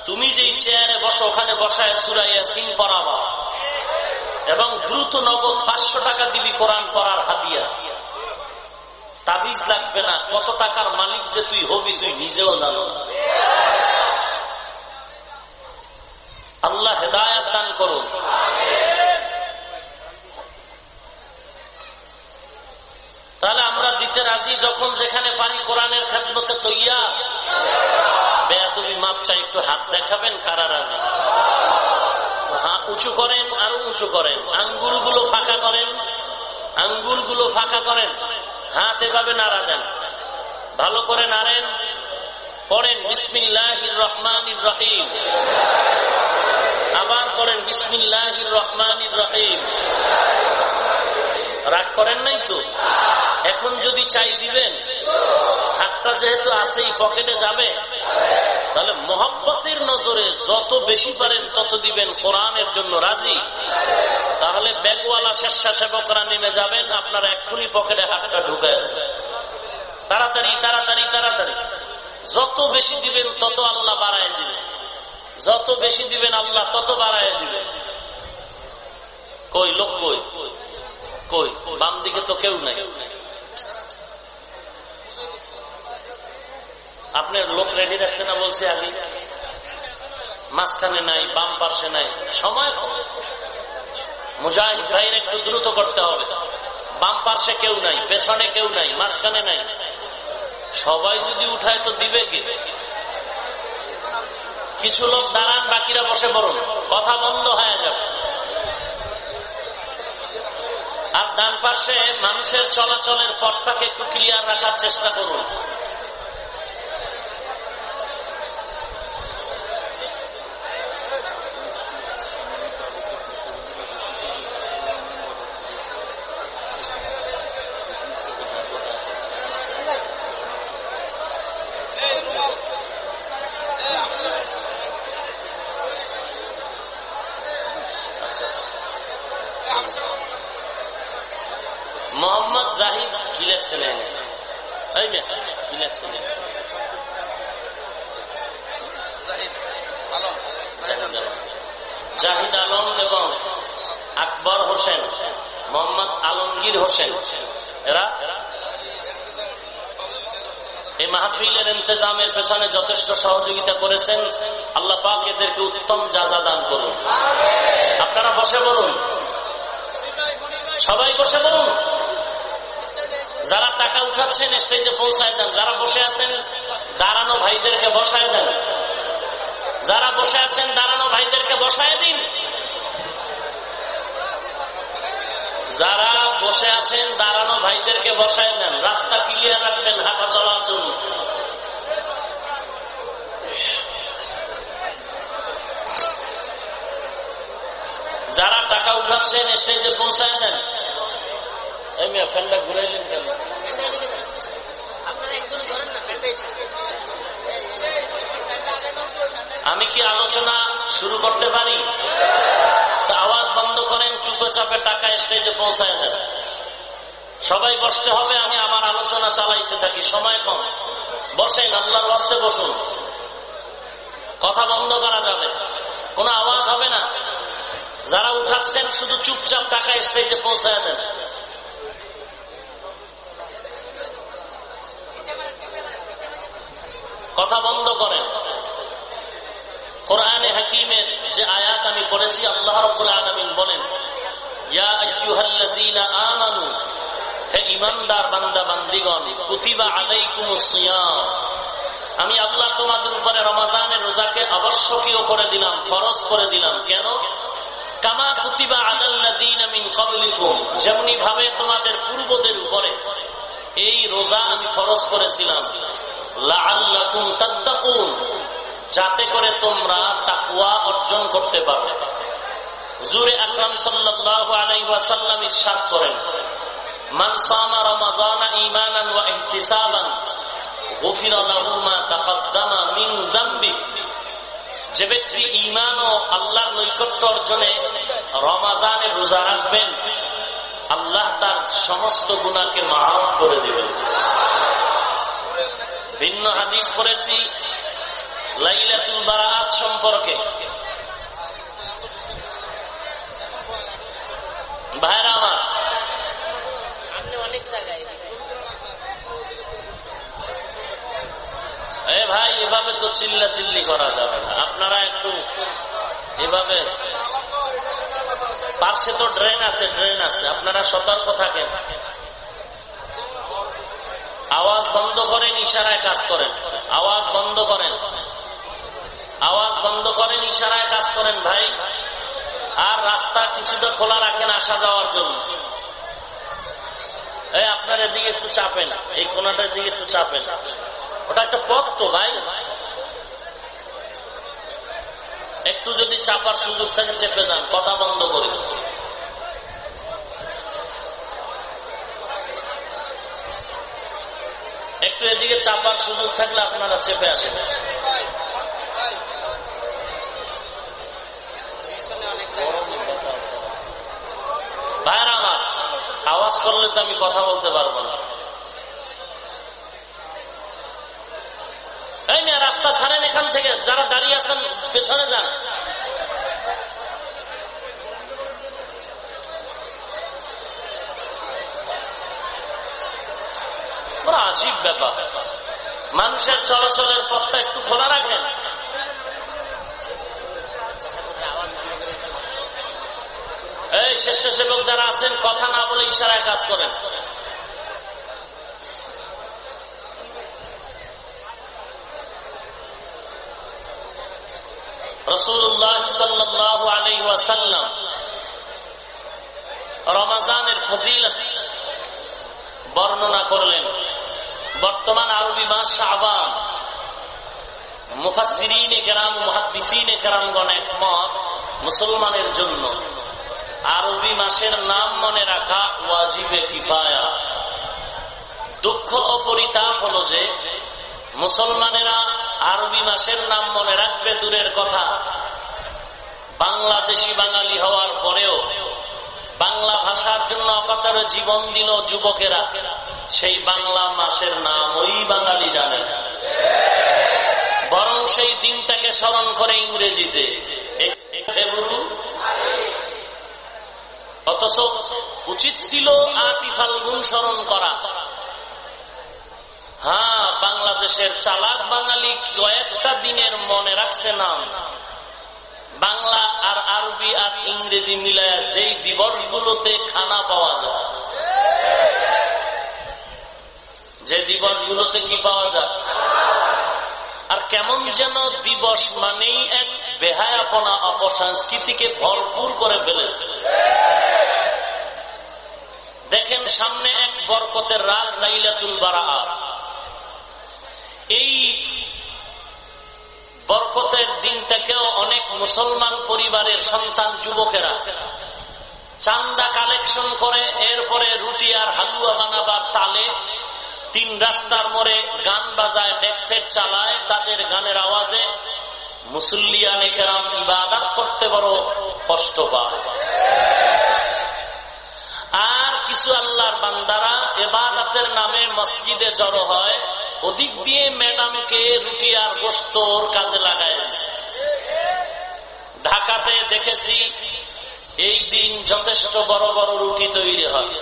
তুমি যেই চেয়ারে বসো, ওখানে বসায় সুরাইয়া সিং পড়াবা। এবং দ্রুত নগদ পাঁচশো টাকা দিবি কোরআন পড়ার হাতিয়া। তাবিজ লাগবে না। কত টাকার মালিক যে তুই হবি, তুই নিজেও জানো। আল্লাহ হেদায়াত দান করুন। তাহলে আমরা দিতে রাজি যখন যেখানে পারি কোরআনের খেদমতে তৈয়া। বেয়া তুমি মাপ চাই, একটু হাত দেখাবেন কারা রাজি? হাত উঁচু করেন আরও উঁচু করেন। আঙ্গুলগুলো ফাঁকা করেন। আঙ্গুলগুলো ফাঁকা করেন। হাত এভাবে নাড়া দেন। ভালো করে নাড়েন। পড়েন বিসমিল্লাহ রহমান রহিম। আবার করেন বিসমিল্লাহ রহমান রহিম। রাগ করেন নাই তো? এখন যদি চাই দিবেন, হাতটা যেহেতু আছেই, পকেটে যাবে, তাহলে মহব্বতের নজরে যত বেশি পারেন তত দিবেন কোরআনের জন্য রাজি। তাহলে ব্যাগওয়ালা স্বেচ্ছাসেবকরা নেমে যাবেন, আপনার এক্ষুনি পকেটে হাতটা ঢুকে তাড়াতাড়ি তাড়াতাড়ি তাড়াতাড়ি। যত বেশি দিবেন, তত আল্লাহ বাড়ায় দিবেন। যত বেশি দিবেন আল্লাহ, তত বাড়ায় দিবেন। কই, লোক কই? কই? বাম দিকে তো কেউ নাই। আপনার লোক রেডি রাখতে না বলছে আগে? মাঝখানে নাই, বাম পার্শ্বে নাই। সময় মুজাহিদ ভাইয়ের একটু দ্রুত করতে হবে। বাম পার্শ্বে কেউ নাই, পেছনে কেউ নাই, মাঝখানে নাই। সবাই যদি উঠায় তো দিবে কি? কিছু লোক দাঁড়ান, বাকিরা বসে পড়ুন। কথা বন্ধ হয়ে যাবে। আর ডান পাশে মানুষের চলাচলের পথটাকে একটু ক্লিয়ার রাখার চেষ্টা করুন মোহাম্মদ জাহিদ কি লেখছেন এই মেয়ে কি লেখছেন জাহিদ আলম এবং আকবর হোসেন মোহাম্মদ আলমগীর হোসেন এরা এই মাহফিলের ইন্তজামের পেছনে যথেষ্ট সহযোগিতা করেছেন, আল্লাহ পাক এদেরকে উত্তম যাজা দান করুন। আপনারা বসে বলুন সবাই বসে বলুন যারা টাকা উঠাচ্ছেন, স্টেজে পৌঁছায় দেন। যারা বসে আছেন, দাঁড়ানো ভাইদেরকে বসায় দেন। যারা বসে আছেন, দাঁড়ানো ভাইদেরকে বসায় দিন। যারা বসে আছেন, দাঁড়ানো ভাইদেরকে বসায় দেন। রাস্তা ক্লিয়ার রাখবেন, হাঁটা চলার জন্য। যারা টাকা উঠাচ্ছেন স্টেজে পৌঁছায় দেন। এই মেয়ে, ফ্যানটা কেন? আমি কি আলোচনা শুরু করতে পারি? আওয়াজ বন্ধ করেন চুপে চাপে টাকা স্টেজে পৌঁছায় দেন। সবাই বসতে হবে, আমি আমার আলোচনা চালাইতে থাকি, সময় কম। বসেন, আল্লাহর বাস্তে বসুন। কথা বন্ধ করা যাবে। কোনো আওয়াজ হবে না? যারা উঠাচ্ছেন, শুধু চুপচাপ টাকা স্টেজে পৌঁছায় দেন। কথা বন্ধ করেন। কোরআনে হাকিমের যে আয়াত আমি পড়েছি, আল্লাহ রব্বুল আলমিন বলেন আমি আল্লাহ তোমাদের উপরে রমাজানের রোজাকে আবশ্যকীয় করে দিলাম, ফরজ করে দিলাম। কেন? কামা কুতিবা যেমনি ভাবে তোমাদের পূর্বদের উপরে এই রোজা আমি করেছিলাম। যাতে করে তোমরা তাকুয়া অর্জন করতে পারো। জুরে আকরাম সাল্লাহ আলাইসাল্লাম ইরশাদ করেন, মান সামা ঈমানান ওয়া ইহতিসাবান, গুফিরা লাহু মা তাকদ্দামা মিন যে ব্যক্তি ঈমান ও আল্লাহর নৈকট্য অর্জনে রমাজানে রোজা রাখবেন, আল্লাহ তার সমস্ত গুণাকে মাফ করে দিবেন। ভিন্ন হাদিস পড়েছি, লাইলাতুল বারাত সম্পর্কে। ভাইরা আমার এ ভাই, এভাবে তো চিল্লা চিল্লি করা যাবে না। আপনারা একটু এভাবে পার্শ্বে তো ড্রেন আছে ড্রেন আছে। আপনারা সতর্ক থাকেন। আওয়াজ বন্ধ করেন, ইশারায় কাজ করেন। আওয়াজ বন্ধ করেন। আওয়াজ বন্ধ করেন, ইশারায় কাজ করেন ভাই। আর রাস্তা কিছুটা খোলা রাখেন আসা যাওয়ার জন্য। এই আপনার এদিকে একটু চাপেন। এই কোনাটার দিকে একটু চাপেন। ওটা একটা পথ তো ভাই। একটু যদি চাপার সুযোগ থাকে চেপে যান, কথা বন্ধ করি। একটু এদিকে চাপার সুযোগ থাকলে আপনারা চেপে আসেন। ভাইয়ের আমার, আওয়াজ করলে তো আমি কথা বলতে পারব না। এই মেয়ে, রাস্তা ছাড়েন এখান থেকে। যারা দাঁড়িয়ে আছেন, পেছনে যান। আজীব ব্যাপার। মানুষের চলাচলের পথটা একটু খোলা রাখেন। এই স্বেচ্ছাসেবক যারা আছেন, কথা না বলে ইশারায় কাজ করেন। রমাজানের ফজিল বর্ণনা করলেন। বর্তমান আরবি মহাদিসিনে একমত মুসলমানের জন্য। আরবি মাসের নাম মনে রাখা ওয়াজিবে কিফায়া। দুঃখ অপরিতাপ হল যে মুসলমানেরা আরবি মাসের নাম মনে রাখবে দূরের কথা। বাংলাদেশি বাঙালি হওয়ার পরেও বাংলা ভাষার জন্য অকাতার জীবন দিল যুবকেরা। সেই বাংলা মাসের নাম ওই বাঙালি জানে। বরং সেই দিনটাকে স্মরণ করে ইংরেজিতে। অথচ উচিত ছিল আটি ফাল্গুন স্মরণ করা। হ্যাঁ বাংলাদেশের চালাক বাঙালি কয়েকটা দিনের মনে রাখছে না বাংলা আর আরবি আর ইংরেজি মিলায় যেই দিবসগুলোতে খানা পাওয়া যায়। যে দিবসগুলোতে কি পাওয়া যায়? আর কেমন যেন দিবস মানেই এক বেহায়াপনা অপসংস্কৃতিকে ভরপুর করে ফেলেছে। দেখেন সামনে এক বরকতের রাত, লাইলাতুল বারা এই বরকতের দিনটাকেও অনেক মুসলমান পরিবারের সন্তান যুবকেরা চান্দা কালেকশন করে, এরপরে রুটি আর হালুয়া বানাবার তালে তিন রাস্তার মোড়ে গান বাজায় ডেকসেট চালায়, তাদের গানের আওয়াজে মুসল্লিয়ানে কেরাম ইবাদাত করতে বড় কষ্ট পায়। আর কিছু আল্লাহর বান্দারা এবাদাতের নামে মসজিদে জড়ো হয়। ওদিক দিয়ে ম্যাডামকে রুটি আর গোস্তর কাজে লাগায় ঢাকাতে দেখেছি, এই দিন যথেষ্ট বড় বড় রুটি তৈরি হয়।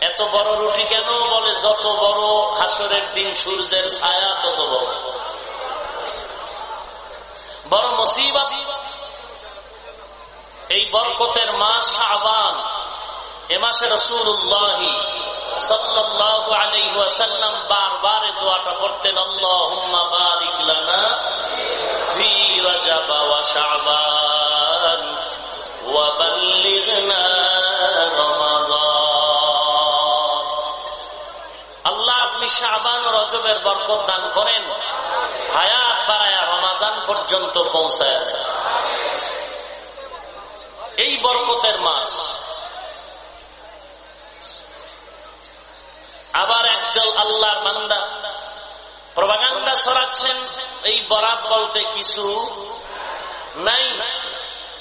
এত বড় রুটি কেন বলে, যত বড় হাসরের দিন সূর্যের ছায়া, তত বড়। বড় মুসিবত। এই বরকতের মাস আবান এ মাসে রসুল্লাহি সাল্লাল্লাহু আল্লাহ আপনি শাবান ও রজবের বরকত দান করেন, হায়াত বাড়ায়া রমাজান পর্যন্ত পৌঁছায় এই বরকতের মাস আবার একদল আল্লাহর মান্দা প্রবাগান্ডা ছড়াচ্ছেন, এই বরাত বলতে কিছু নাই।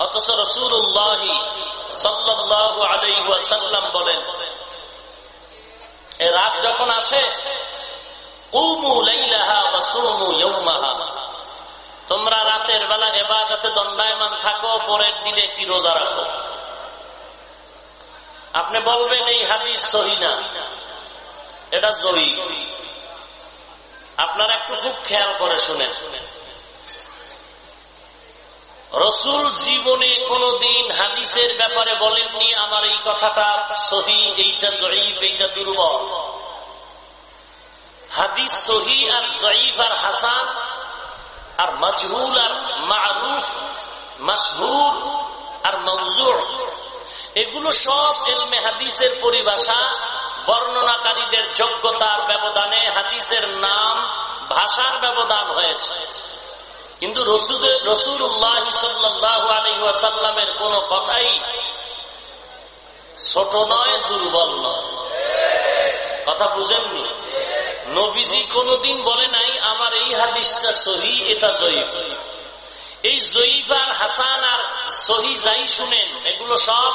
অথচ রসুল্লাহ সাল্লাহ আলাইসাল্লাম বলেন রাত যখন আসে তোমরা রাতের বেলা এবাদতে দণ্ডায়মান থাকো, পরের দিনে একটি রোজা রাখো। আপনি বলবেন এই হাদিস সহি না? এটা জয়ী আপনারা একটু খুব খেয়াল করে শুনে রসুল জীবনে কোনদিন হাদিসের ব্যাপারে বলেননি, আমার এই কথাটা সহি, এইটা জয়ীফ, এইটা দুর্বল। হাদিস সহি আর জয়ীফ আর হাসান আর মজহুল আর মারুফ, মশহুর আর মঞ্জুর এগুলো সব এলমে হাদিসের পরিভাষা। বর্ণনাকারীদের যোগ্যতার ব্যবধানে হাদিসের নাম, ভাষার ব্যবধান হয়েছে। কিন্তু রসুল্লাহ সাল্লাহ আলহাসাল্লামের কোন কথাই ছোট নয়, দুর্বল নয়। কথা বুঝেননি? নবীজি কোনদিন বলে নাই, আমার এই হাদিসটা সহি, এটা জয়ীফ। এই জয়ীফ আর হাসান আর সহি যাই শুনেন, এগুলো সব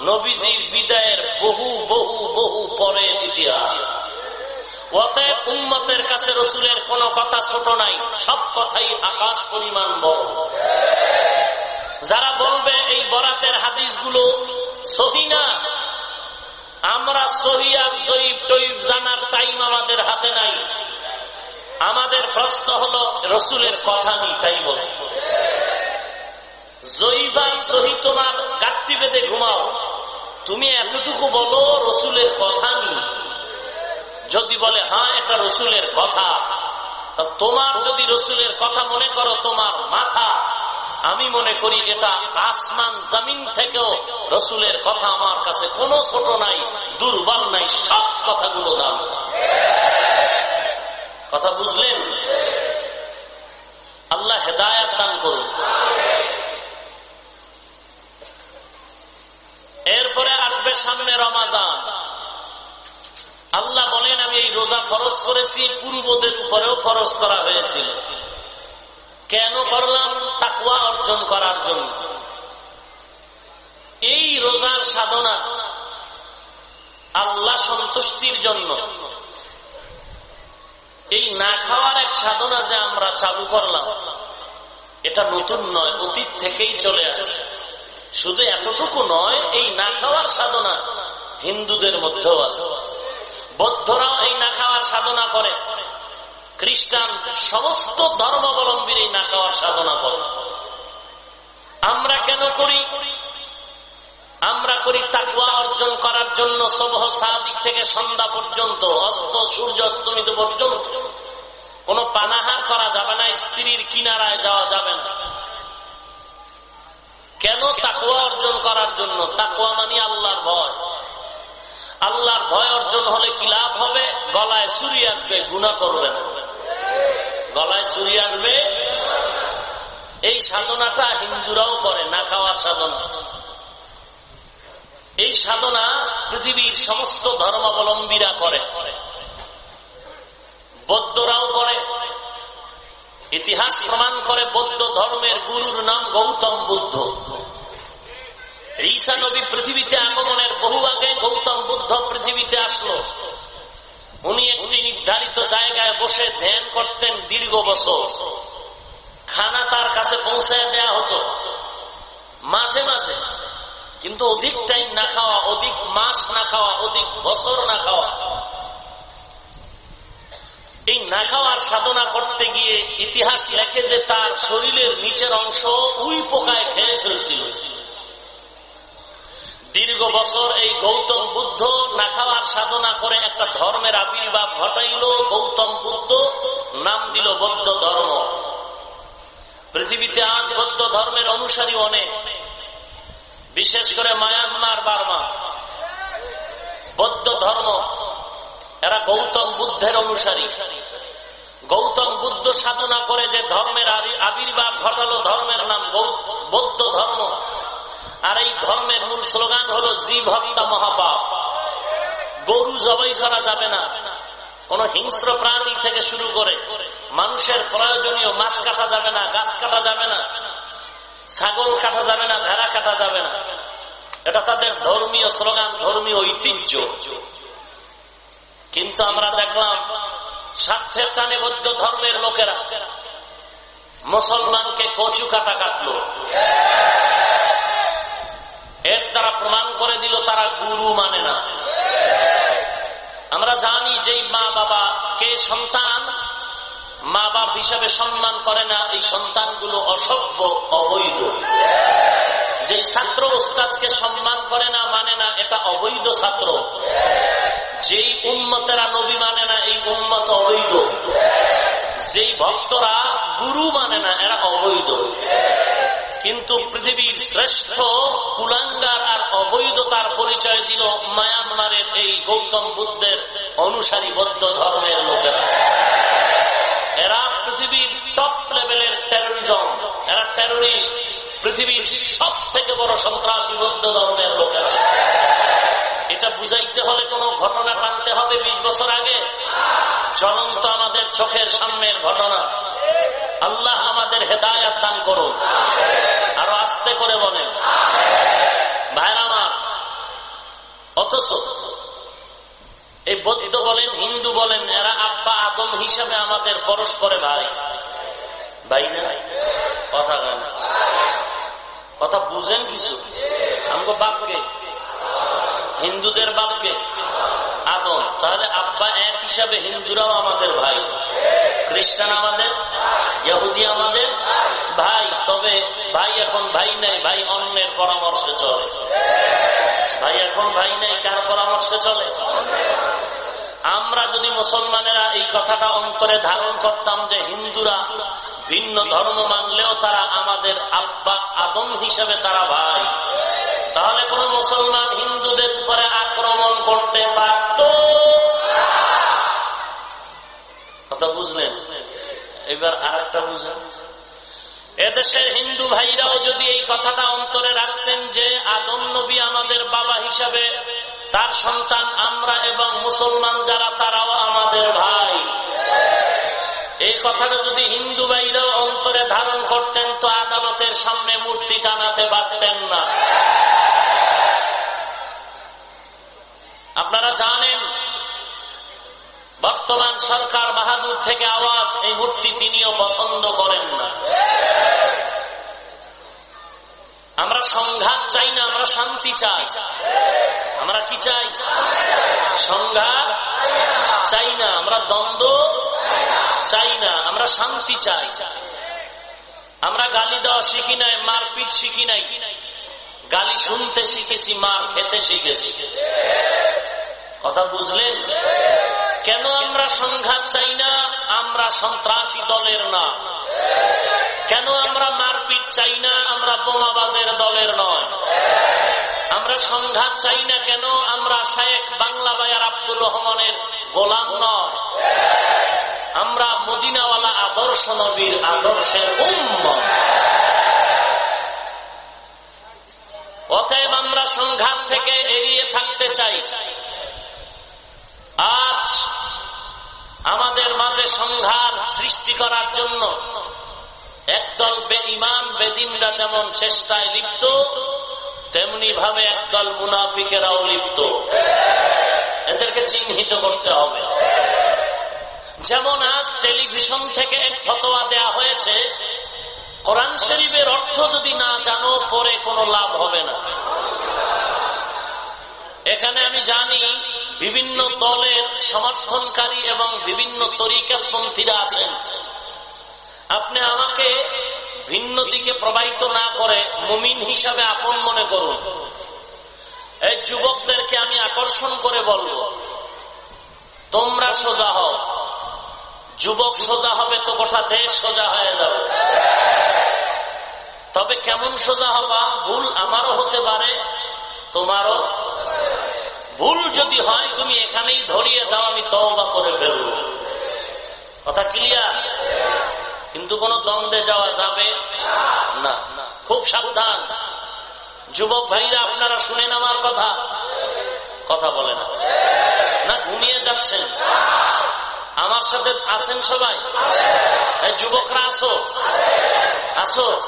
নবীজির বিদায়ের বহু বহু বহু পরের ইতিহাস। অতএব উন্মতের কাছে রসুলের কোন কথা ছোট নাই, সব কথাই আকাশ পরিমাণ বড়। যারা বলবে এই বরাতের হাদিসগুলো সহি না, আমরা জানার টাইম আমাদের হাতে নাই। আমাদের প্রশ্ন হল, রসুলের কথা নেই, তাই বলে। জয়ীব আর সহি তোমার ঘাটতি বেঁধে ঘুমাও। তুমি এতটুকু বলো, রসুলের কথা নেই যদি বলে হ্যাঁ এটা রসুলের কথা। তোমার যদি রসুলের কথা মনে করো, তোমার মাথা। আমি মনে করি এটা আসমান জামিন থেকেও রসুলের কথা আমার কাছে কোনো ছোট নাই, দুর্বল নাই, সব কথাগুলো দাম। কথা বুঝলেন? আল্লাহ হেদায়াত দান করুন এরপরে আসবে সামনে রমাজান। আল্লাহ বলেন, আমি এই রোজা ফরজ করেছি, পূর্বদের উপরেও ফরজ করা হয়েছিল। কেন করলাম? তাকুয়া অর্জন করার জন্য। এই রোজার সাধনা আল্লাহ সন্তুষ্টির জন্য। এই না খাওয়ার এক সাধনা যে আমরা চালু করলাম, এটা নতুন নয়, অতীত থেকেই চলে আসে। শুধু এতটুকু নয়, এই না খাওয়ার সাধনা হিন্দুদের মধ্যেও আছে। বৌদ্ধরাও এই না খাওয়ার সাধনা করে। খ্রিস্টান সমস্ত ধর্মাবলম্বীর এই না খাওয়ার সাধনা করে। আমরা কেন করি? আমরা করি তাকুয়া অর্জন করার জন্য, সবহ সাদিক থেকে সন্ধ্যা পর্যন্ত, অস্ত সূর্য অস্তমিত পর্যন্ত। কোন পানাহার করা যাবে না, স্ত্রীর কিনারায় যাওয়া যাবে না। কেন তাকুয়া অর্জন করার জন্য? তাকুয়া মানি আল্লাহর ভয়। আল্লাহর ভয় অর্জন হলে কি লাভ হবে? গলায় চুরি আসবে গুণা করবে না। গলায় চুরি আসবে। এই সাধনাটা হিন্দুরাও করে, না খাওয়ার সাধনা। এই সাধনা পৃথিবীর সমস্ত ধর্মাবলম্বীরা করে। বৌদ্ধরাও করে। ইতিহাস প্রমাণ করে বৌদ্ধ ধর্মের গুরুর নাম গৌতম বুদ্ধ। ঈসা নবী পৃথিবীতে আগমনের বহু আগে গৌতম বুদ্ধ পৃথিবীতে আসলো। উনি একটি নির্ধারিত জায়গায় বসে ধ্যান করতেন দীর্ঘ বছর। খানা তার কাছে পৌঁছায় দেয়া হতো। মাঝে মাঝে, কিন্তু অধিক টাইম না খাওয়া, অধিক মাস না খাওয়া, অধিক বছর না খাওয়া এই না খাওয়ার সাধনা করতে গিয়ে ইতিহাস লেখে যে তার শরীরের নিচের অংশ উই পোকায় খেয়ে ফেলছিল। দীর্ঘ বছর এই গৌতম বুদ্ধ না খাওয়ার সাধনা করে একটা ধর্মের আবির্ভাব ঘটাইল। গৌতম বুদ্ধ নাম দিল বৌদ্ধ ধর্ম। পৃথিবীতে আজ বৌদ্ধ ধর্মের অনুসারী অনেক। বিশেষ করে মায়ানমার, বার্মা। বৌদ্ধ ধর্ম এরা গৌতম বুদ্ধের অনুসারী। গৌতম বুদ্ধ সাধনা করে যে ধর্মের আবির্ভাব ঘটালো, ধর্মের নাম বৌদ্ধ ধর্ম। আর এই ধর্মের মূল স্লোগান হলো জীব হত্যা মহাপাপ। গরু জবাই করা যাবে না। কোন হিংস্র প্রাণী থেকে শুরু করে মানুষের প্রয়োজনীয় মাছ কাটা যাবে না, গাছ কাটা যাবে না, ছাগল কাটা যাবে না, ভেড়া কাটা যাবে না। এটা তাদের ধর্মীয় স্লোগান, ধর্মীয় ঐতিহ্য। কিন্তু আমরা দেখলাম স্বার্থের কানে বৌদ্ধ ধর্মের লোকেরা মুসলমানকে কচু কাটা কাটলো। এর দ্বারা প্রমাণ করে দিল তারা গুরু মানে না। আমরা জানি যে মা বাবা কে সন্তান? মা বাপ হিসাবে সম্মান করে না, এই সন্তানগুলো অসভ্য, অবৈধ। যে ছাত্র ওস্তাদকে সম্মান করে না মানে না, এটা অবৈধ ছাত্র। যেই উন্মতেরা নবী মানে না, এই উন্মত অবৈধ। যেই ভক্তরা গুরু মানে না, এরা অবৈধ। কিন্তু পৃথিবীর শ্রেষ্ঠ কুলাঙ্গার আর অবৈধতার পরিচয় দিল মায়ানমারের এই গৌতম বুদ্ধের অনুসারী বৌদ্ধ ধর্মের লোকেরা। এরা পৃথিবীর টপ লেভেলের টেরোরিজম এরা টেরোরিস্ট পৃথিবীর সব থেকে বড় সন্ত্রাসী বৌদ্ধ ধর্মের লোকেরা। এটা বুঝাইতে হলে কোন ঘটনা টানতে হবে বিশ বছর আগে? জ্বলন্ত আমাদের চোখের সামনের ঘটনা। আল্লাহ আমাদের হেদায়াত দান করুন। আরও আস্তে করে বলেন। ভাইরা আমার, অথচ এই বৌদ্ধ বলেন, হিন্দু বলেন, এরা আব্বা আদম হিসাবে আমাদের পরস্পরে ভাই। ভাই না? কথা কথা বুঝেন কিছু? আমাকে বাপকে। হিন্দুদের বাপকে। আদম তাহলে আব্বা এক হিসাবে হিন্দুরাও আমাদের ভাই। খ্রিস্টান আমাদের, ইহুদি আমাদের, ভাই। তবে ভাই এখন ভাই নাই, ভাই অন্যের পরামর্শে চলে। ভাই এখন ভাই নাই, কার পরামর্শে চলে? আমরা যদি মুসলমানেরা এই কথাটা অন্তরে ধারণ করতাম যে হিন্দুরা ভিন্ন ধর্ম মানলেও তারা আমাদের আব্বা আদম হিসেবে তারা ভাই। তাহলে কোন মুসলমান হিন্দুদের উপরে আক্রমণ করতে পারত? কথা বুঝলেন? এবার আর একটা বুঝলেন এদেশের হিন্দু ভাইরাও যদি এই কথাটা অন্তরে রাখতেন যে আদম নবী আমাদের বাবা হিসাবে তার সন্তান আমরা এবং মুসলমান যারা, তারাও আমাদের ভাই। এই কথাটা যদি হিন্দু ভাইরাও অন্তরে ধারণ করতেন তো আদালতের সামনে মূর্তি টানাতে পারতেন না। আপনারা জানেন, বর্তমান সরকার বাহাদুর থেকে আওয়াজ এই মূর্তি তিনিও পছন্দ করেন না। আমরা সংঘাত চাই না, আমরা শান্তি চাই। আমরা কি চাই? সংঘাত চাই না, আমরা দ্বন্দ্ব চাই না, আমরা শান্তি চাই। আমরা গালি দেওয়া শিখি নাই, মারপিট শিখি নাই। গালি শুনতে শিখেছি, মার খেতে শিখেছি। কথা বুঝলেন? কেন আমরা সংঘাত চাই না? আমরা সন্ত্রাসী দলের না। কেন আমরা মারপিট চাই না? আমরা বোমাবাজের দলের নয়। আমরা সংঘাত চাই না কেন? আমরা শেখ বাংলা বায়ার আব্দুর রহমানের গোলাম নয়। আমরা মদিনাওয়ালা আদর্শ নবীর আদর্শের উম্ম অতএব আমরা সংঘাত থেকে এড়িয়ে থাকতে চাই। আজ আমাদের মাঝে সংঘাত সৃষ্টি করার জন্য একদল বেঈমান, বেদিনরা যেমন চেষ্টায় লিপ্ত তেমনি ভাবে একদল মুনাফিকেরাও লিপ্ত। এদেরকে চিহ্নিত করতে হবে। যেমন আজ টেলিভিশন থেকে এক ফতোয়া দেয়া হয়েছে কোরআন শরীফের অর্থ যদি না জানো, পরে কোনো লাভ হবে না। এখানে আমি জানি বিভিন্ন দলের সমর্থনকারী এবং বিভিন্ন তরিকাপন্থীরা আছেন। আপনি আমাকে ভিন্ন দিকে প্রবাহিত না করে মুমিন হিসাবে আপন মনে করুন। এই যুবকদেরকে আমি আকর্ষণ করে বলব, তোমরা সোজা হও। যুবক সোজা হবে তো গোটা দেশ সোজা হয়ে যাবে। তবে কেমন সোজা হবা? ভুল আমারও হতে পারে, তোমারও। ভুল যদি হয়, তুমি এখানেই ধরিয়ে দাও, আমি তওবা করে ফেলব। কথা ক্লিয়ার কিন্তু কোন দ্বন্দ্বে যাওয়া যাবে না। খুব সাবধান। যুবক ভাইরা, আপনারা শুনেন আমার কথা। কথা বলে না। না, ঘুমিয়ে যাচ্ছেন। আমার সাথে আছেন সবাই? যুবকরা আসো। আসো।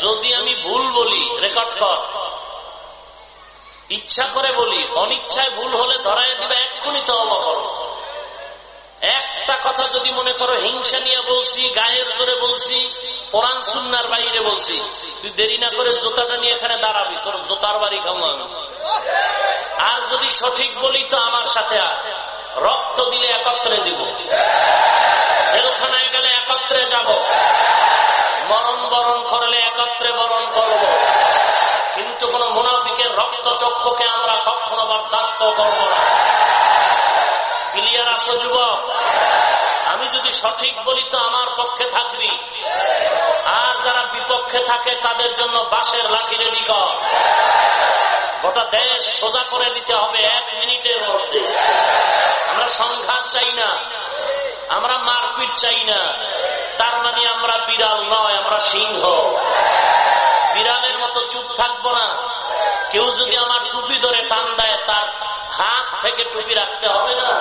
যদি আমি ভুল বলি রেকর্ড কর। ইচ্ছা করে বলি, অনিচ্ছায় ভুল হলে ধরাই দিবে, এক্ষুনি তো করো। একটা কথা যদি মনে করো, হিংসা নিয়ে বলছি, গায়ের ধরে বলছি, কোরআন সুন্নার বাইরে বলছি, তুই দেরি না করে জোতাটা নিয়ে এখানে দাঁড়াবি, তোর জোতার বাড়ি খামো আর যদি সঠিক বলি তো আমার সাথে আর রক্ত দিলে একত্রে দিব। জেলখানায় গেলে একত্রে যাব। মরণ বরণ করলে একত্রে বরণ করব। কিন্তু কোন মুনাফিকের রক্ত চক্ষুকে আমরা কখনো বরদাস্ত করব না। ক্লিয়ার আসো যুবক। আমি যদি সঠিক বলি তো আমার পক্ষে থাকবি। আর যারা বিপক্ষে থাকে তাদের জন্য বাসের লাঠি রেডি কর গোটা দেশ সোজা করে দিতে হবে এক মিনিটের মধ্যে। আমরা সংঘাত চাই না। আমরা মারপিট চাই না। তার মানে আমরা বিড়াল নয়, আমরা সিংহ। বিড়ালের মতো চুপ থাকব না। কেউ যদি আমার টুপি ধরে টান দেয়, তার হাত থেকে টুপি রাখতে হবে না।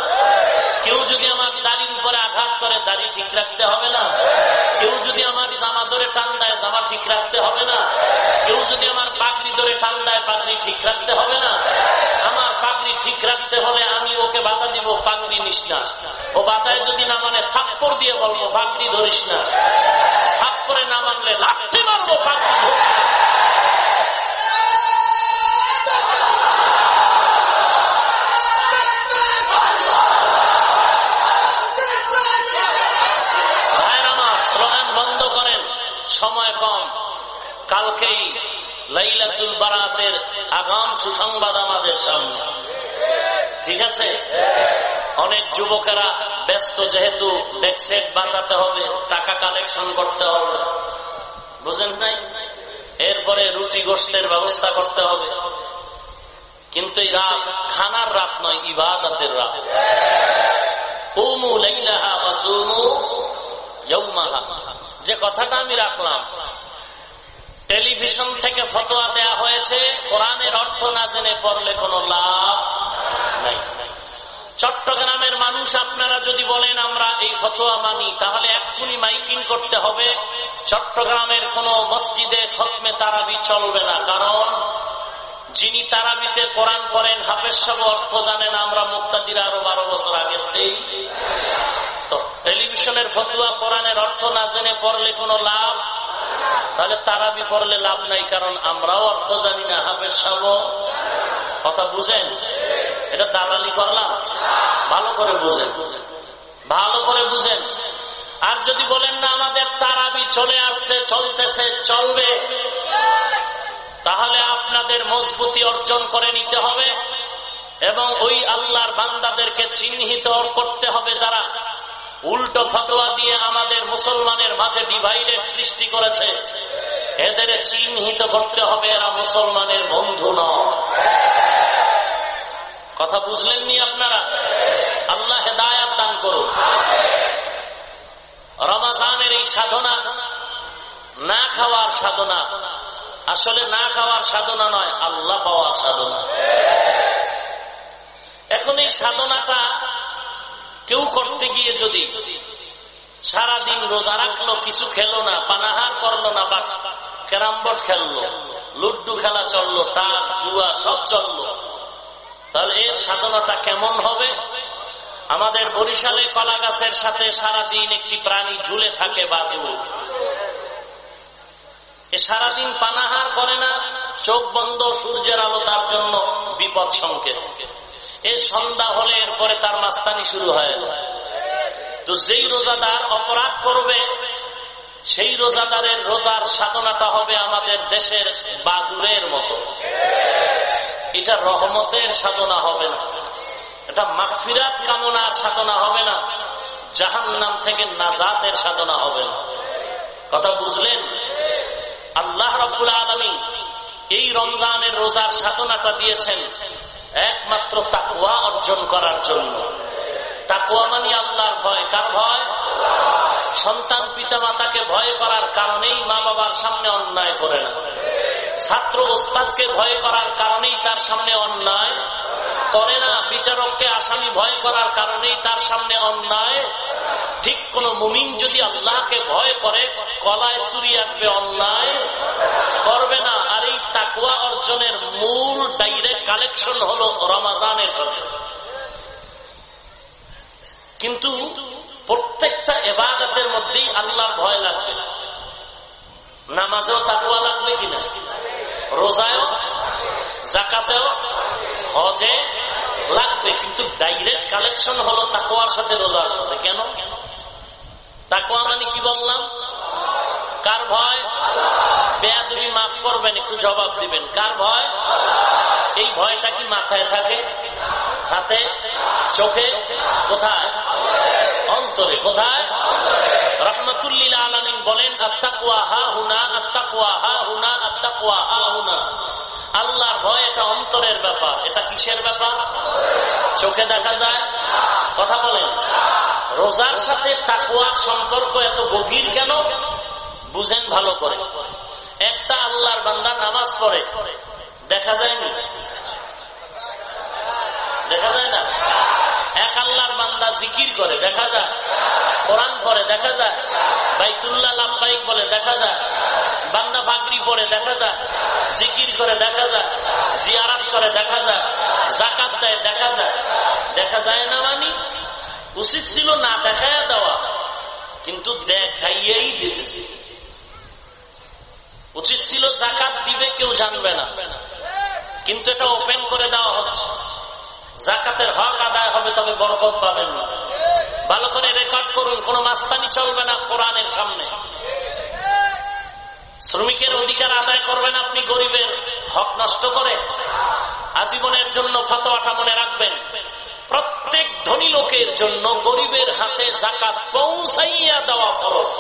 কেউ যদি আমার আঘাত করে দাড়ি ঠিক রাখতে হবে না। কেউ যদি আমার জামা ধরে টান দেয়, জামা ঠিক রাখতে হবে না। কেউ যদি আমার পাগড়ি ধরে টান দেয়, পাগড়ি ঠিক রাখতে হবে না। আমার পাগড়ি ঠিক রাখতে হলে আমি ওকে বাধা দিব, পাগড়ি নিস না। ও বাধায় যদি না মানে থাপ্পড় দিয়ে বলব, পাগড়ি ধরিস না। থাপ্পড়ে না মানলে লাগতে পারব পাগড়ি ধরতে সময় কম। কালকেই লাইলাতুল বারাতের আগাম সুসংবাদ আমাদের সামনে। ঠিক আছে? অনেক যুবকেরা ব্যস্ত, যেহেতু ডেকসেট বাঁচাতে হবে, টাকা কালেকশন করতে হবে। বুঝেন নাই? এরপরে রুটি গোষ্ঠের ব্যবস্থা করতে হবে। কিন্তু এই রাত খানার রাত নয়, ইবাদতের রাত। যে কথাটা আমি রাখলাম, টেলিভিশন থেকে ফতোয়া দেয়া হয়েছে, কোরআনের অর্থ না জেনে পড়লে কোনো লাভ নাই। চট্টগ্রামের মানুষ আপনারা যদি বলেন, আমরা এই ফতোয়া মানি, তাহলে এক্ষুনি মাইকিং করতে হবে। চট্টগ্রামের কোন মসজিদে খতমে তারাবি চলবে না, কারণ যিনি তারাবিতে কোরআন করেন হাফেজ সব অর্থ জানেন, আমরা মুক্তাদির আরও বারো বছর আগের তো। টেলিভিশনের ফতুয়া কোরআনের অর্থ না জেনে পড়লে কোনো লাভ? তাহলে তারাবি পড়লে লাভ নাই, কারণ আমরাও অর্থ জানি না, হাফেজ সব কথা বুঝেন? এটা দালালি করলাম। ভালো করে বুঝেন। ভালো করে বুঝেন। আর যদি বলেন না, আমাদের তারাবি চলে আসছে, চলতেছে, চলবে, তাহলে আপনাদের মজবুতি অর্জন করে নিতে হবে। এবং ওই আল্লাহর বান্দাদেরকে চিহ্নিত করতে হবে যারা উল্টো ফতোয়া দিয়ে আমাদের মুসলমানের মাঝে ডিভাইডের সৃষ্টি করেছে। এদের চিহ্নিত করতে হবে এরা মুসলমানের বন্ধু নয়। কথা বুঝলেননি আপনারা? আল্লাহ হেদায়াত দান করুন। রমাজানের এই সাধনা না খাওয়ার সাধনা। আসলে না খাওয়ার সাধনা নয়, আল্লাহ পাওয়ার সাধনা। এখন এই সাধনাটা কেউ করতে গিয়ে যদি সারাদিন রোজা রাখল, কিছু খেলো না, পানাহার করল না বা ক্যারামবোর্ড খেললো লুড্ডু খেলা চলল, তার জুয়া সব চলল, তাহলে এর সাধনাটা কেমন হবে? আমাদের বরিশালে কলা গাছের সাথে সারাদিন একটি প্রাণী ঝুলে থাকে বাদু। এ সারাদিন পানাহার করে না, চোখ বন্ধ, সূর্যের আলো তার জন্য বিপদ সংকেত। এ সন্ধ্যা হলে এরপরে তার মাস্তানি শুরু হয়ে। তো যেই রোজাদার অপরাধ করবে, সেই রোজাদারের রোজার সাধনাটা হবে আমাদের দেশের বাদুরের মতো। এটা রহমতের সাধনা হবে না। এটা মাফিরাত কামনার সাধনা হবে না। জাহান নাম থেকে নাজাতের সাধনা হবে না। কথা বুঝলেন? আল্লাহ রব্বুল আলমী এই রমজানের রোজার সাধনাটা দিয়েছেন। একমাত্র তাকুয়া অর্জন করার জন্য। তাকুয়া মানি আল্লাহর ভয়। কার ভয়? সন্তান পিতা মাতাকে ভয় করার কারণেই মা বাবার সামনে অন্যায় করে না। ছাত্র ওস্তাদকে ভয় করার কারণেই তার সামনে অন্যায় করে না। বিচারককে আসামি ভয় করার কারণেই তার সামনে অন্যায়। ঠিক কোন মুমিন যদি আল্লাহকে ভয় করে কলায় চুরি আসবে অন্যায়। করবে না। তাকুয়া অর্জনের মূল ডাইরেক্ট কালেকশন হলো রমাজানের সাথে কিন্তু প্রত্যেকটা এবাদতের মধ্যেই আল্লাহর ভয় লাগবে। নামাজেও তাকুয়া লাগবে কিনা? রোজায়ও? জাকাতেও হজে? লাগবে। কিন্তু ডাইরেক্ট কালেকশন হলো তাকুয়ার সাথে রোজার সাথে। কেন? তাকুয়া মানে কি বললাম? কার ভয়? বেয়াদুরি মাফ করবেন, একটু জবাব দিবেন। কার ভয়? এই ভয়টা কি মাথায় থাকে? হাতে? চোখে? কোথায়? অন্তরে। কোথায়? রহমতুল্লিল আলমিন বলেন আত্মাকুয়া হা হুনা আত্মাকুয়া হা হুনা আত্মাকুয়া হা হুনা। আল্লাহর ভয় এটা অন্তরের ব্যাপার। এটা কিসের ব্যাপার? চোখে দেখা যায়? কথা বলেন। রোজার সাথে তাকুয়ার সম্পর্ক এত গভীর কেন? বুঝেন ভালো করে। একটা আল্লাহর বান্দা নামাজ পড়ে। দেখা যায়নি? দেখা যায় না? এক আল্লাহর বান্দা জিকির করে, দেখা যায়? কোরআন পরে দেখা যায়? বাইতুল্লাহ লাম্বাইক বলে, দেখা যায়? বান্দা ফাগরি পরে দেখা যায়? জিকির করে, দেখা যায়? জিয়ারাত করে, দেখা যায়? জাকাত দেয়, দেখা যায়? দেখা যায় না মানি? উচিত ছিল না দেখায় দেওয়া, কিন্তু দেখাইয়েই দিতেছে। উচিত ছিল জাকাত দিবে, কেউ জানবে না। কিন্তু এটা ওপেন করে দেওয়া হচ্ছে। জাকাতের হক আদায় হবে, তবে বরকত পাবেন না। ভালো করে রেকর্ড করুন, কোন মাস্তানি চলবে না কোরআনের সামনে। শ্রমিকের অধিকার আদায় করবেন আপনি গরিবের। হক নষ্ট করে আজীবনের জন্য ফতোয়াটা মনে রাখবেন। প্রত্যেক ধনী লোকের জন্য গরিবের হাতে জাকাত পৌঁছাইয়া দেওয়া খরচ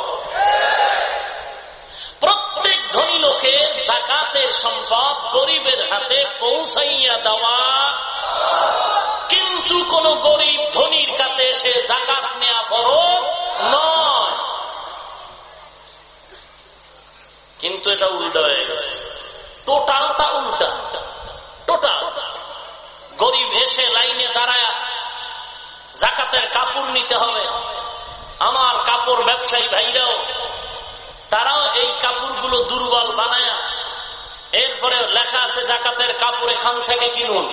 প্রত্যেক ধনী লোকের জাকাতের সম্পদ গরিবের হাতে পৌঁছাইয়া দেওয়া। কিন্তু কোন গরিব ধনির কাছে এসে জাকাত নেওয়া খরচ নয়। কিন্তু এটা উল্টা হয়ে গেছে। টোটালটা উল্টা। টোটাল। গরিব এসে লাইনে দাঁড়ায় জাকাতের কাপড় নিতে হবে। আমার কাপড় ব্যবসায়ী ভাইরাও তারাও এই কাপড়গুলো দুর্বল বানায়, এরপরে লেখা আছে, জাকাতের কাপড় এখান থেকে কিনুন।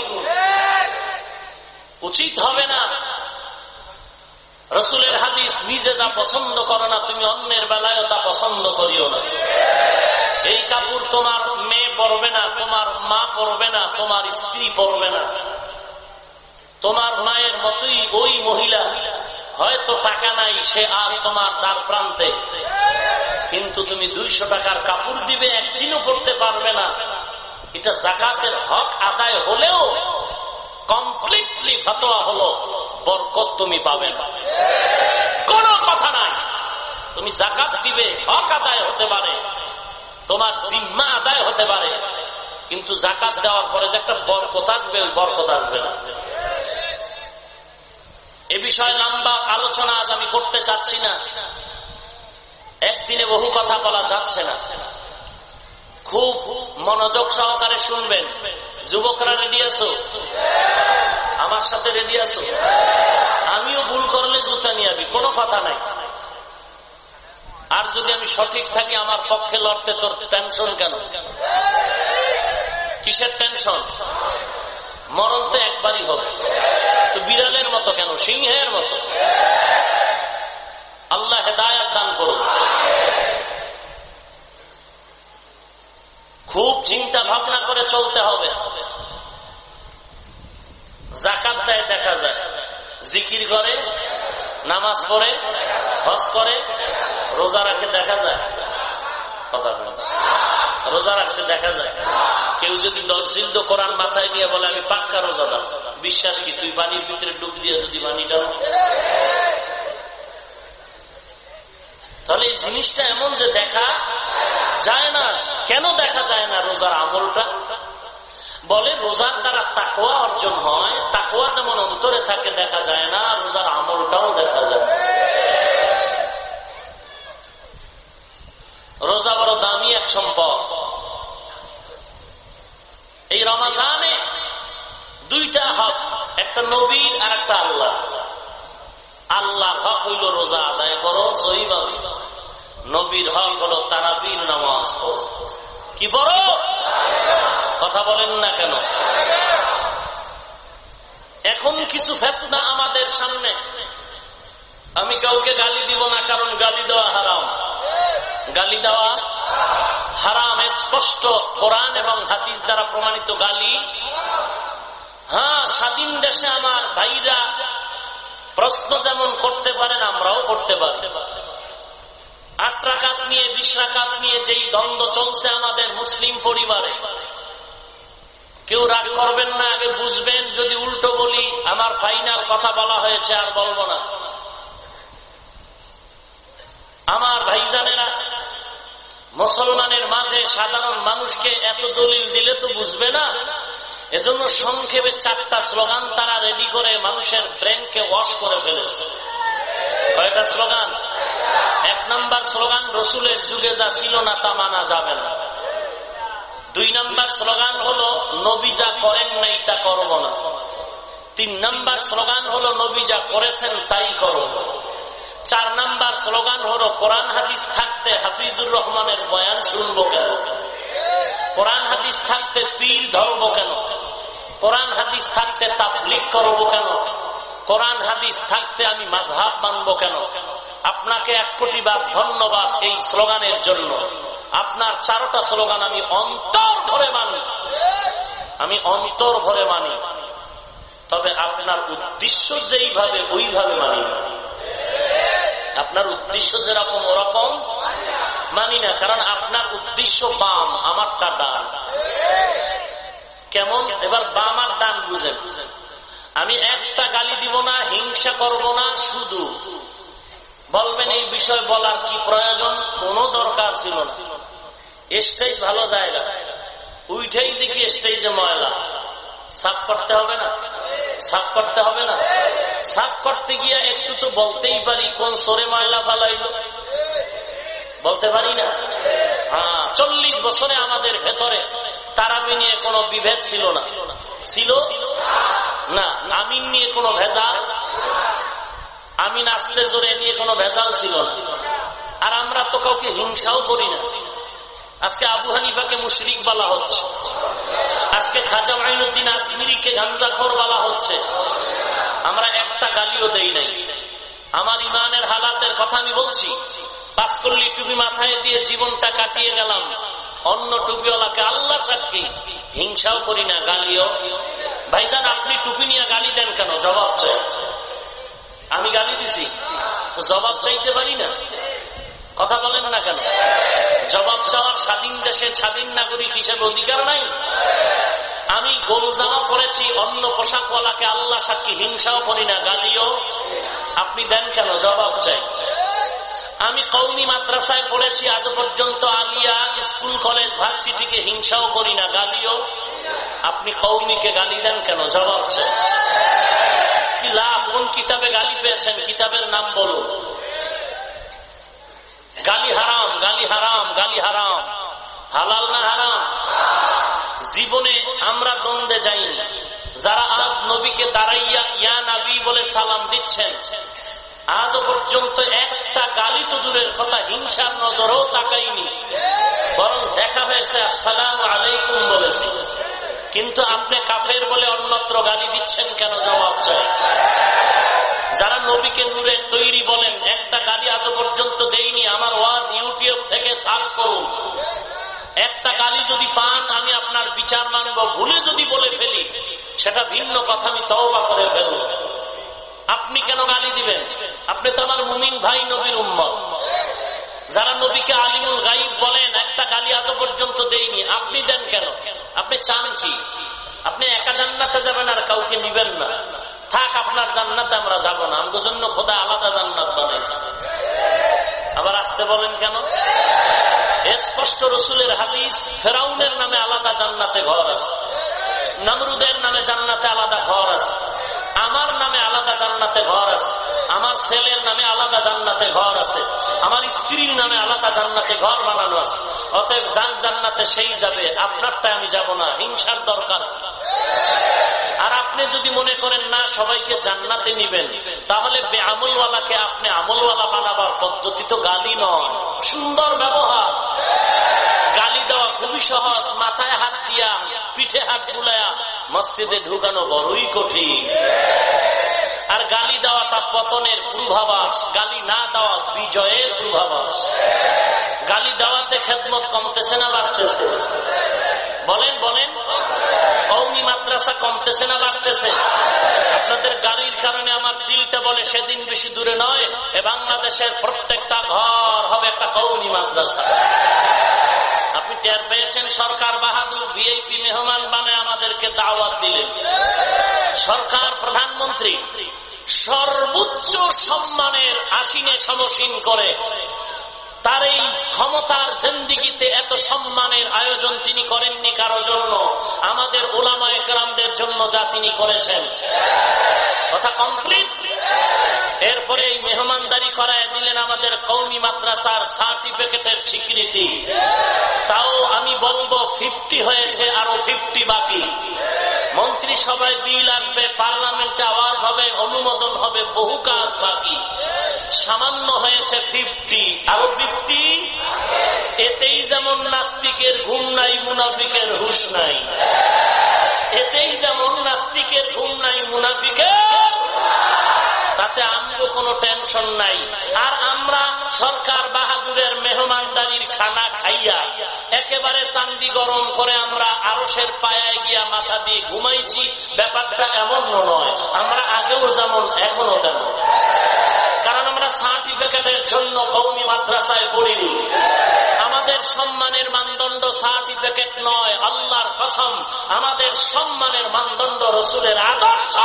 উচিত হবে না। রসুলের হাদিস, নিজে যা পছন্দ করো না, তুমি অন্যের বেলায় তা পছন্দ করিও না। এই কাপড় তোমার মেয়ে পরবে না, তোমার মা পরবে না, তোমার স্ত্রী পরবে না। তোমার মায়ের মতোই ওই মহিলা হয়তো টাকা নাই, সে আজ তোমার দ্বার প্রান্তে। কিন্তু তুমি দুইশো টাকার কাপড় দিবে, একদিনও পড়তে পারবে না। এটা জাকাতের হক আদায় হলেও কমপ্লিটলি ফতোয়া হলো, বরকত তুমি পাবে না। কোন কথা নাই। তুমি জাকাত দিবে, হক আদায় হতে পারে। তোমার জিম্মা আদায় হতে পারে। কিন্তু জাকাত দেওয়ার পরে যে একটা বরকত আসবে, ওই বরকত আসবে না। এ বিষয়ে লম্বা আলোচনা আজ আমি করতে চাচ্ছি না। একদিনে বহু কথা বলা যাচ্ছে না। খুব মনোযোগ সহকারে শুনবেন। যুবকরা রেডি আছো? আমার সাথে রেডি আছো? আমিও ভুল করলে জুতা নিয়ে আসবি, কোনো কথা নাই। আর যদি আমি সঠিক থাকি, আমার পক্ষে লড়তে তোর টেনশন কেন? কিসের টেনশন মরণ তো একবারই হবে। তো বিড়ালের মতো কেন? সিংহের মতো। আল্লাহ হেদায়াত দান করুন। খুব চিন্তা ভাবনা করে চলতে হবে। জাকাত দেয় দেখা যায়। জিকির করে, নামাজ পড়ে, হজ করে, রোজা রাখে দেখা যায়। কথা রোজা রাখছে, দেখা যায়। কেউ যদি দর্জিল কোরআন মাথায় নিয়ে বলে, আমি পাক্কা রোজা দাও। বিশ্বাস কি, তুই পানির ভিতরে ডুব দিয়ে যদি পানিটা তাহলে এই জিনিসটা এমন যে দেখা যায় না। কেন দেখা যায় না রোজার আমলটা? বলে, রোজার দ্বারা তাকোয়া অর্জন হয়। তাকোয়া যেমন অন্তরে থাকে, দেখা যায় না। রোজার আমলটাও দেখা যায়। রোজা বড় দামি এক সম্পদ। এই রমাজানে দুইটা হক, একটা নবীর আর একটা আল্লাহ। আল্লাহ হক হইল রোজা আদায় করো সহিভাবে। নবীর হক হলো তারাবির নামাজ কি বড় কথা বলেন না কেন? এখন কিছু ফেসনা আমাদের সামনে। আমি কাউকে গালি দিব না, কারণ গালি দেওয়া হারাম। গালি দেওয়া, হারাম স্পষ্ট কোরআন এবং হাদিস দ্বারা প্রমাণিত গালি। হ্যাঁ স্বাধীন দেশে আমার ভাইরা প্রশ্ন যেমন করতে পারেন, আমরাও করতে পারি। আট রাকাত নিয়ে, বিশ রাকাত নিয়ে যেই দ্বন্দ্ব চলছে আমাদের মুসলিম পরিবারে, কেউ রাগ করবেন না, আগে বুঝবেন, যদি উল্টো বলি, আমার ফাইনাল কথা বলা হয়েছে, আর বলব না। আমার ভাইজানেরা, মুসলমানের মাঝে সাধারণ মানুষকে এত দলিল দিলে তো বুঝবে না। এজন্য সংক্ষেপে চারটা স্লোগান তারা রেডি করে মানুষের ব্রেনকে ওয়াশ করে ফেলেছে। কয়টা স্লোগান? এক নাম্বার স্লোগান, রসুলের যুগে যা ছিল না তা মানা যাবে না। দুই নাম্বার স্লোগান হলো, নবী যা করেন নাই তা করব না। তিন নাম্বার স্লোগান হলো, নবী যা করেছেন তাই করব চার নাম্বার স্লোগান হলো, কোরআন হাদিস থাকতে হাফিজুর রহমানের বয়ান শুনব কেন? কোরআন হাদিস থাকতে পীর ধরবো কেন? কোরআন হাদিস থাকতে তাবলিক করব কেন? কোরআন হাদিস থাকতে আমি মাঝহাব মানবো কেন? আপনাকে এক কোটি বার ধন্যবাদ এই স্লোগানের জন্য। আপনার চারোটা স্লোগান আমি অন্তর ধরে মানি। আমি অন্তর ভরে মানি। তবে আপনার উদ্দেশ্য যেইভাবে, ওইভাবে মানি। আপনার উদ্দেশ্য যেরকম, ওরকম? মানি না, কারণ আপনার উদ্দেশ্য বাম, আমারটা ডান। কেমন? এবার বাম আর ডান বুঝেন। আমি একটা গালি দিব না, হিংসা করব না, শুধু। বলবেন এই বিষয় বলার কি প্রয়োজন? কোনো দরকার ছিল না। স্টেজ ভালো জায়গা উইঠেই দেখি স্টেজে ময়লা। সাফ করতে হবে না? সাফ করতে হবে না? সাফ করতে গিয়া একটু তো বলতেই পারি, কোন সরে ময়লা ফালাইল? বলতে পারি না? হ্যাঁ চল্লিশ বছরে আমাদের ভেতরে তারাবি নিয়ে কোনো বিভেদ ছিল না। ছিল? না, আমিন নিয়ে কোনো ভেজাল? আমিন আসলে জোরে নিয়ে কোনো ভেজাল ছিল না। আর আমরা তো কাউকে হিংসাও করি না। আজকে আবু হানিফাকে মুশরিক বলা হচ্ছে। আজকে খাজা মাইনুদ্দিন আজমিরিকে গাঞ্জাখোর বলা হচ্ছে। আমরা একটা গালিও দেই নাই। আমার ইমানের হালাতের কথা আমি বলছি। পাঁচকল্লি টুপি মাথায় দিয়ে জীবনটা কাটিয়ে গেলাম। অন্য টুপিওয়ালাকে আল্লাহ সাক্ষী। হিংসাও করি না, গালিও। ভাইজান, আপনি টুপি নিয়ে গালি দেন কেন? জবাব চাই। আমি গালি দিছি। জবাব চাইতে পারি না। কথা বলেন না কেন? জবাব চাওয়ার স্বাধীন দেশের স্বাধীন নাগরিক হিসেবে অধিকার নাই? আমি গোল জামা পরেছি, অন্য পোশাকওয়ালাকে আল্লাহ সাক্ষী, হিংসাও করি না, গালিও। আপনি দেন কেন? জবাব চাই। আমি কৌমি মাদ্রাসায় পড়েছি, আজ পর্যন্ত আলিয়া স্কুল, কলেজ, ভার্সিটিকে হিংসাও করি না, গালিও। আপনি কৌমিকে গালি দেন কেন? জবাব চাই। কি লাভ? কোন কিতাবে গালি পেয়েছেন? কিতাবের নাম বলো। গালি হারাম গালি হারাম গালি হারাম। হালাল না হারাম? জীবনে আমরা দ্বন্দ্বে যাইনি। যারা আজ নবীকে দাঁড়াইয়া ইয়া নাবি বলে সালাম দিচ্ছেন আজ পর্যন্ত একটা গালি তো দূরের কথা, হিংসার নজরও তাকাইনি বরং দেখা হয়েছে, আসসালাম আলাইকুম বলেছি। কিন্তু আপনি কাফের বলে অন্যত্র গালি দিচ্ছেন কেন জবাব চাই? যারা নবীকে নূরের তৈরি বলেন, একটা গালি আজ পর্যন্ত দেইনি, আমার ওয়াজ ইউটিউব থেকে সার্চ করুন। একটা গালি যদি পান, আমি আপনার বিচার মানব। ভুলে যদি বলে ফেলি, সেটা ভিন্ন কথা, আমি তওবা করে ফেলব। আপনি কেন গালি দিবেন? আপনি তো আমার মুমিন ভাই, নবীর উম্মত। যারা নবীকে আলিমুল গাইব বলেন, একটা গালি আজ পর্যন্ত দেইনি। আপনি দেন কেন? আপনি চান কি? আপনি একা জান্নাতে যাবেন আর কাউকে নিবেন না। থাক, আপনার জান্নাতে আমরা যাব না। আমগো জন্য খোদা আলাদা জান্নাত বানাইছে। আবার আসতে বলেন কেন? স্পষ্ট রসুলের হাদিস ফেরাউনের নামে আলাদা জান্নাতে ঘর আছে। নামরুদের নামে জান্নাতে আলাদা ঘর আছে। আমার নামে আলাদা জান্নাতে ঘর আছে। আমার ছেলের নামে আলাদা জান্নাতে ঘর আছে। আমার স্ত্রীর নামে আলাদা জান্নাতে ঘর বানানো আছে। অতএব যান জান্নাতে সেই যাবে আপনারটা আমি যাব না, হিংসার দরকার। আর আপনি যদি মনে করেন, না, সবাইকে জান্নাতে নিবেন, তাহলে আমলওয়ালাকে আপনি আমলওয়ালা বানাবার পদ্ধতি তো গালি নয়। সুন্দর ব্যবহার। দেওয়া খুবই সহজ মাথায় হাত দিয়া, পিঠে হাত বুলায়া মসজিদে ঢুকানো বড়ই কঠিন। আর গালি দেওয়াটা পতনের পূর্বাভাস, গালি না দেওয়া বিজয়ের পূর্বাভাস। গালি দেওয়াতে খেদমত কমতেছে না বাড়তেছে? বলেন বলেন। কৌমি মাদ্রাসা কমতেছে না বাড়তেছে? আপনাদের গালির কারণে আমার দিলটা বলে সেদিন বেশি দূরে নয়, এ বাংলাদেশের প্রত্যেকটা ঘর হবে একটা কৌমি মাদ্রাসা। আপনি টের পেয়েছেন, সরকার বাহাদুর ভিআইপি মেহমান বানায় আমাদেরকে দাওয়াত দিলেন। সরকার প্রধানমন্ত্রী সর্বোচ্চ সম্মানের আসিনে সমসীন করে, তার এই ক্ষমতার জিন্দিগিতে এত সম্মানের আয়োজন তিনি করেননি কারও জন্য, আমাদের ওলামা একরামদের জন্য যা তিনি করেছেন। কথা কমপ্লিট এরপরে এই মেহমানদারি করায় দিলেন আমাদের কৌমি মাদ্রাসার সার্টিফিকেটের স্বীকৃতি। তাও আমি বলব ফিফটি হয়েছে, আরও ফিফটি বাকি। মন্ত্রিসভায় বিল আসবে, পার্লামেন্টে আওয়াজ হবে, অনুমোদন হবে, বহু কাজ বাকি। সামান্য হয়েছে ফিফটি আরও ফিফটি এতেই যেমন নাস্তিকের ঘুম নাই, মুনাফিকের হুশ নাই। এতেই যেমন নাস্তিকের ঘুম নাই, মুনাফিকের তাতে আমগো কোনো টেনশন নাই। আর আমরা সরকার বাহাদুরের মেহমানদারির খানা খাইয়া একেবারে চান্দি গরম করে আমরা আরসের পায়ায় গিয়া মাথা দিয়ে ঘুমাইছি, ব্যাপারটা এমন নয়। আমরা আগেও যেমন এখনও তেমন। কারণ আমরা সার্টিফিকেটের জন্য কৌমি মাদ্রাসায় পড়িনি। আমাদের সম্মানের মানদণ্ড সার্টিফিকেট নয়, আল্লাহর কসম। আমাদের সম্মানের মানদণ্ড রসুলের আদর্শ।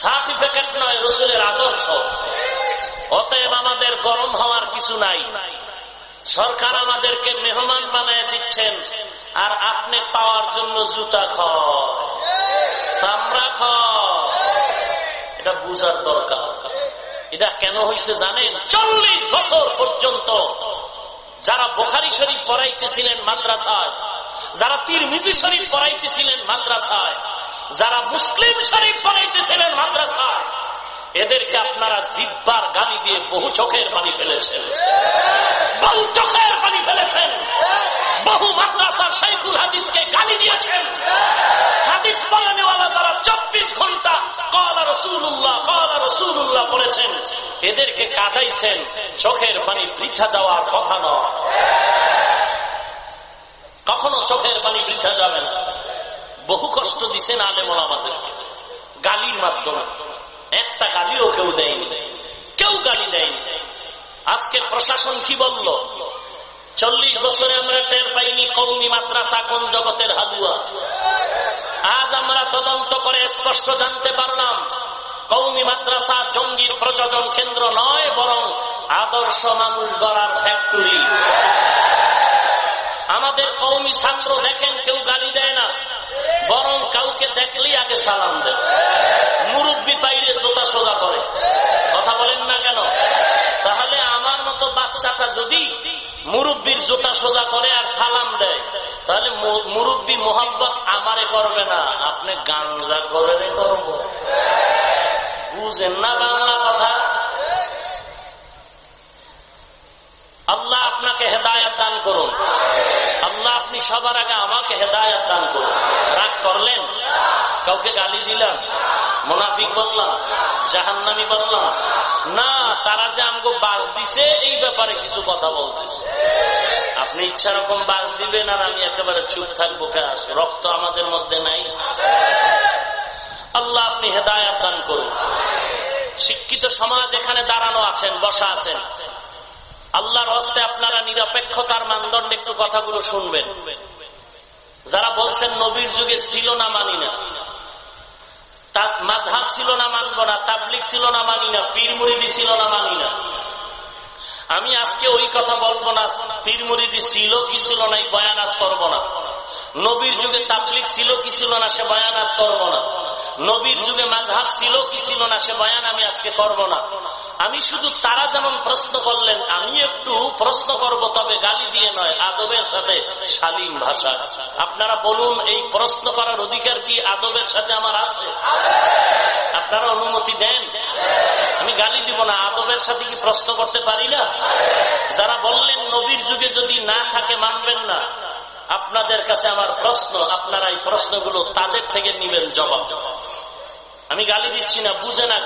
সার্টিফিকেট নয়, রসুলের আদর্শ। অতএব আমাদের গরম হওয়ার কিছু নাই। সরকার আমাদেরকে মেহমান বানায় দিচ্ছেন, আর আপনি পাওয়ার জন্য জুতা খামড়া খ এটা বুঝার দরকার। এটা কেন হয়েছে জানেন? চল্লিশ বছর পর্যন্ত যারা বোখারি শরীফ পড়াইতেছিলেন মাদ্রাসায়, যারা তীর মিজি শরীফ পড়াইতেছিলেন মাদ্রাসায় যারা মুসলিম শরীফ পড়াইতেছিলেন মাদ্রাসায়, এদেরকে আপনারা জিব্বার গালি দিয়ে বহু চোখের পানি ফেলেছেন। বহু চোখের পানি ফেলেছেন। বহু মাদ্রাসার শাইকুল হাদিসকে গালি দিয়েছেন। হাদিস বলেনেওয়ালা যারা চব্বিশ ঘণ্টা কলা রসুল্লাহ কলা রসুল্লাহ বলেছেন এদেরকে কাটাইছেন চোখের পানি বৃদ্ধা যাওয়ার কথা নয়। কখনো চোখের পানি বৃদ্ধা যাবে না। বহু কষ্ট দিচ্ছেন আলেমল আমাদেরকে গালির মাধ্যমে। একটা গালিও কেউ দেয়নি। কেউ গালি দেয়নি। আজকে প্রশাসন কি বলল? চল্লিশ বছরে আমরা টের পাইনি কৌমি মাদ্রাসা কোন জগতের হালুয়া। আজ আমরা তদন্ত করে স্পষ্ট জানতে পারলাম কৌমি মাদ্রাসা জঙ্গির প্রযোজন কেন্দ্র নয়, বরং আদর্শ মানুষ গড়ার ফ্যাক্টরি আমাদের কৌমি ছাত্র দেখেন, কেউ গালি দেয় না। বরং কাউকে দেখলেই আগে সালাম দেয় মুরব্বী পাইলে জোতা সোজা করে কথা বলেন না কেন? তাহলে আমার মতো বাচ্চাটা যদি মুরব্বীর জোতা সোজা করে আর সালাম দেয়, তাহলে মুরব্বী মোহাম্মত আমারে করবে না। আপনি গাঞ্জা করে করব বুঝেন না বাংলা কথা? আল্লাহ আপনাকে হেদায়ত দান করুন। আল্লাহ আপনি সবার আগে আমাকে হেদায়ত দান করুন। রাগ করলেন? কাউকে গালি দিলাম? মোনাফিক বললাম? জাহান্নামি বললাম? না, তারা যে আমাকে বাস দিছে, এই ব্যাপারে কিছু কথা বলতেছে। আপনি ইচ্ছা রকম বাস দিবেন আর আমি একেবারে চুপ থাকব কাজ রক্ত আমাদের মধ্যে নাই। আল্লাহ আপনি হেদায়াত দান করুন। শিক্ষিত সমাজ এখানে দাঁড়ানো আছেন, বসা আছেন। আল্লাহর হস্তে আপনারা নিরপেক্ষতার মানদণ্ডে একটু কথাগুলো শুনবেন। যারা বলছেন নবীর যুগে ছিল না মানি না। মাঝহাব ছিল না মানব না তাবলিক ছিল না মানি না পীর মুরিদি ছিল না মানি না। আমি আজকে ওই কথা বলব না পীর মুরিদি ছিল কি ছিল না, এই বয়ানাজ করব না। নবীর যুগে তাবলিক ছিল কি ছিল না, সে বয়ানাজ করব না। নবীর যুগে মাঝহাব ছিল কি ছিল না সে বয়ান আমি আজকে করব না। আমি শুধু তারা যেমন প্রশ্ন করলেন, আমি একটু প্রশ্ন করব, তবে গালি দিয়ে নয়, আদবের সাথে শালীন ভাষা। আপনারা বলুন, এই প্রশ্ন করার অধিকার কি আদবের সাথে আমার আছে? আপনারা অনুমতি দেন? আমি গালি দিব না, আদবের সাথে কি প্রশ্ন করতে পারি না? যারা বললেন, নবীর যুগে যদি না থাকে, মানবেন না। আপনাদের কাছে আমার প্রশ্ন, আপনারা এই প্রশ্নগুলো তাদের থেকে নিবেন জবাব। আমি গালি দিচ্ছি না বুঝে না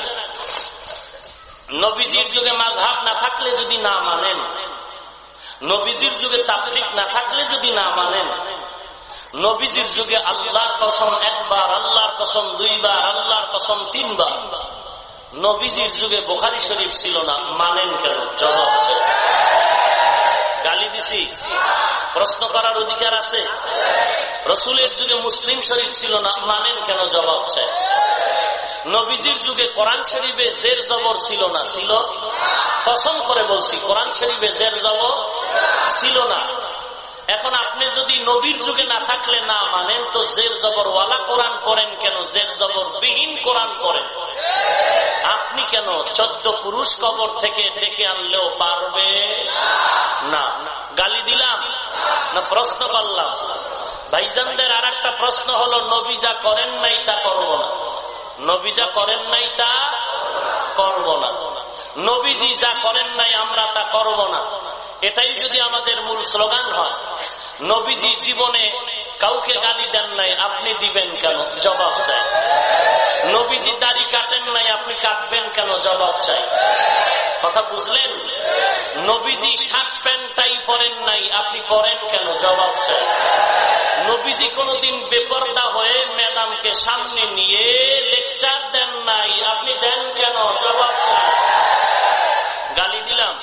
নবীজির যুগে মাঝহাব না থাকলে যদি না মানেন, নবীজির যুগে তাবলিক না থাকলে যদি না মানেন, নবীজির যুগে আল্লাহর কসম একবার, আল্লাহর কসম দুইবার, আল্লাহর কসম তিনবার, নবীজির যুগে বোখারি শরীফ ছিল না, মানেন কেন? জবাব গালি দিছি। প্রশ্ন করার অধিকার আছে? রসুলের যুগে মুসলিম শরীফ ছিল না, মানেন কেন জবাব চাই? নবীজির যুগে কোরআন শরীফে জের জবর ছিল না, ছিল? কসম করে বলছি, কোরআন শরীফে জের জবর ছিল না। এখন আপনি যদি নবীর যুগে না থাকলে না মানেন তো জের জবর ওয়ালা কোরআন করেন কেন? জের জবর বিহীন কোরআন করেন আপনি কেন চোদ্দ পুরুষ কবর থেকে ডেকে আনলেও পারবে না? গালি দিলাম, না প্রশ্ন করলাম। ভাইজানদের আর একটা প্রশ্ন হলো, নবী যা করেন নাই তা করব না। নবী যা করেন নাই তা করব না। নবীজি যা করেন নাই আমরা তা করব না। এটাই যদি আমাদের মূল স্লোগান হয়, নবীজি জীবনে কাউকে গালি দেন নাই, আপনি দিবেন কেন? জবাব চাই। নবীজি দাড়ি কাটেন নাই, আপনি কাটবেন কেন? জবাব চাই। কথা বুঝলেন? নবীজি শার্ট প্যান্টটাই পরেন নাই, আপনি পরেন কেন? জবাব চাই। নবীজি কোনদিন বেপর্দা হয়ে ম্যাডামকে সামনে নিয়ে লেকচার দেন নাই, আপনি দেন কেন? জবাব চাই। গালি দিলাম।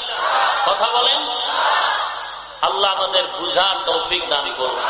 কথা বলেন? আল্লাহ আমাদের বুঝার তৌফিক দান করুন।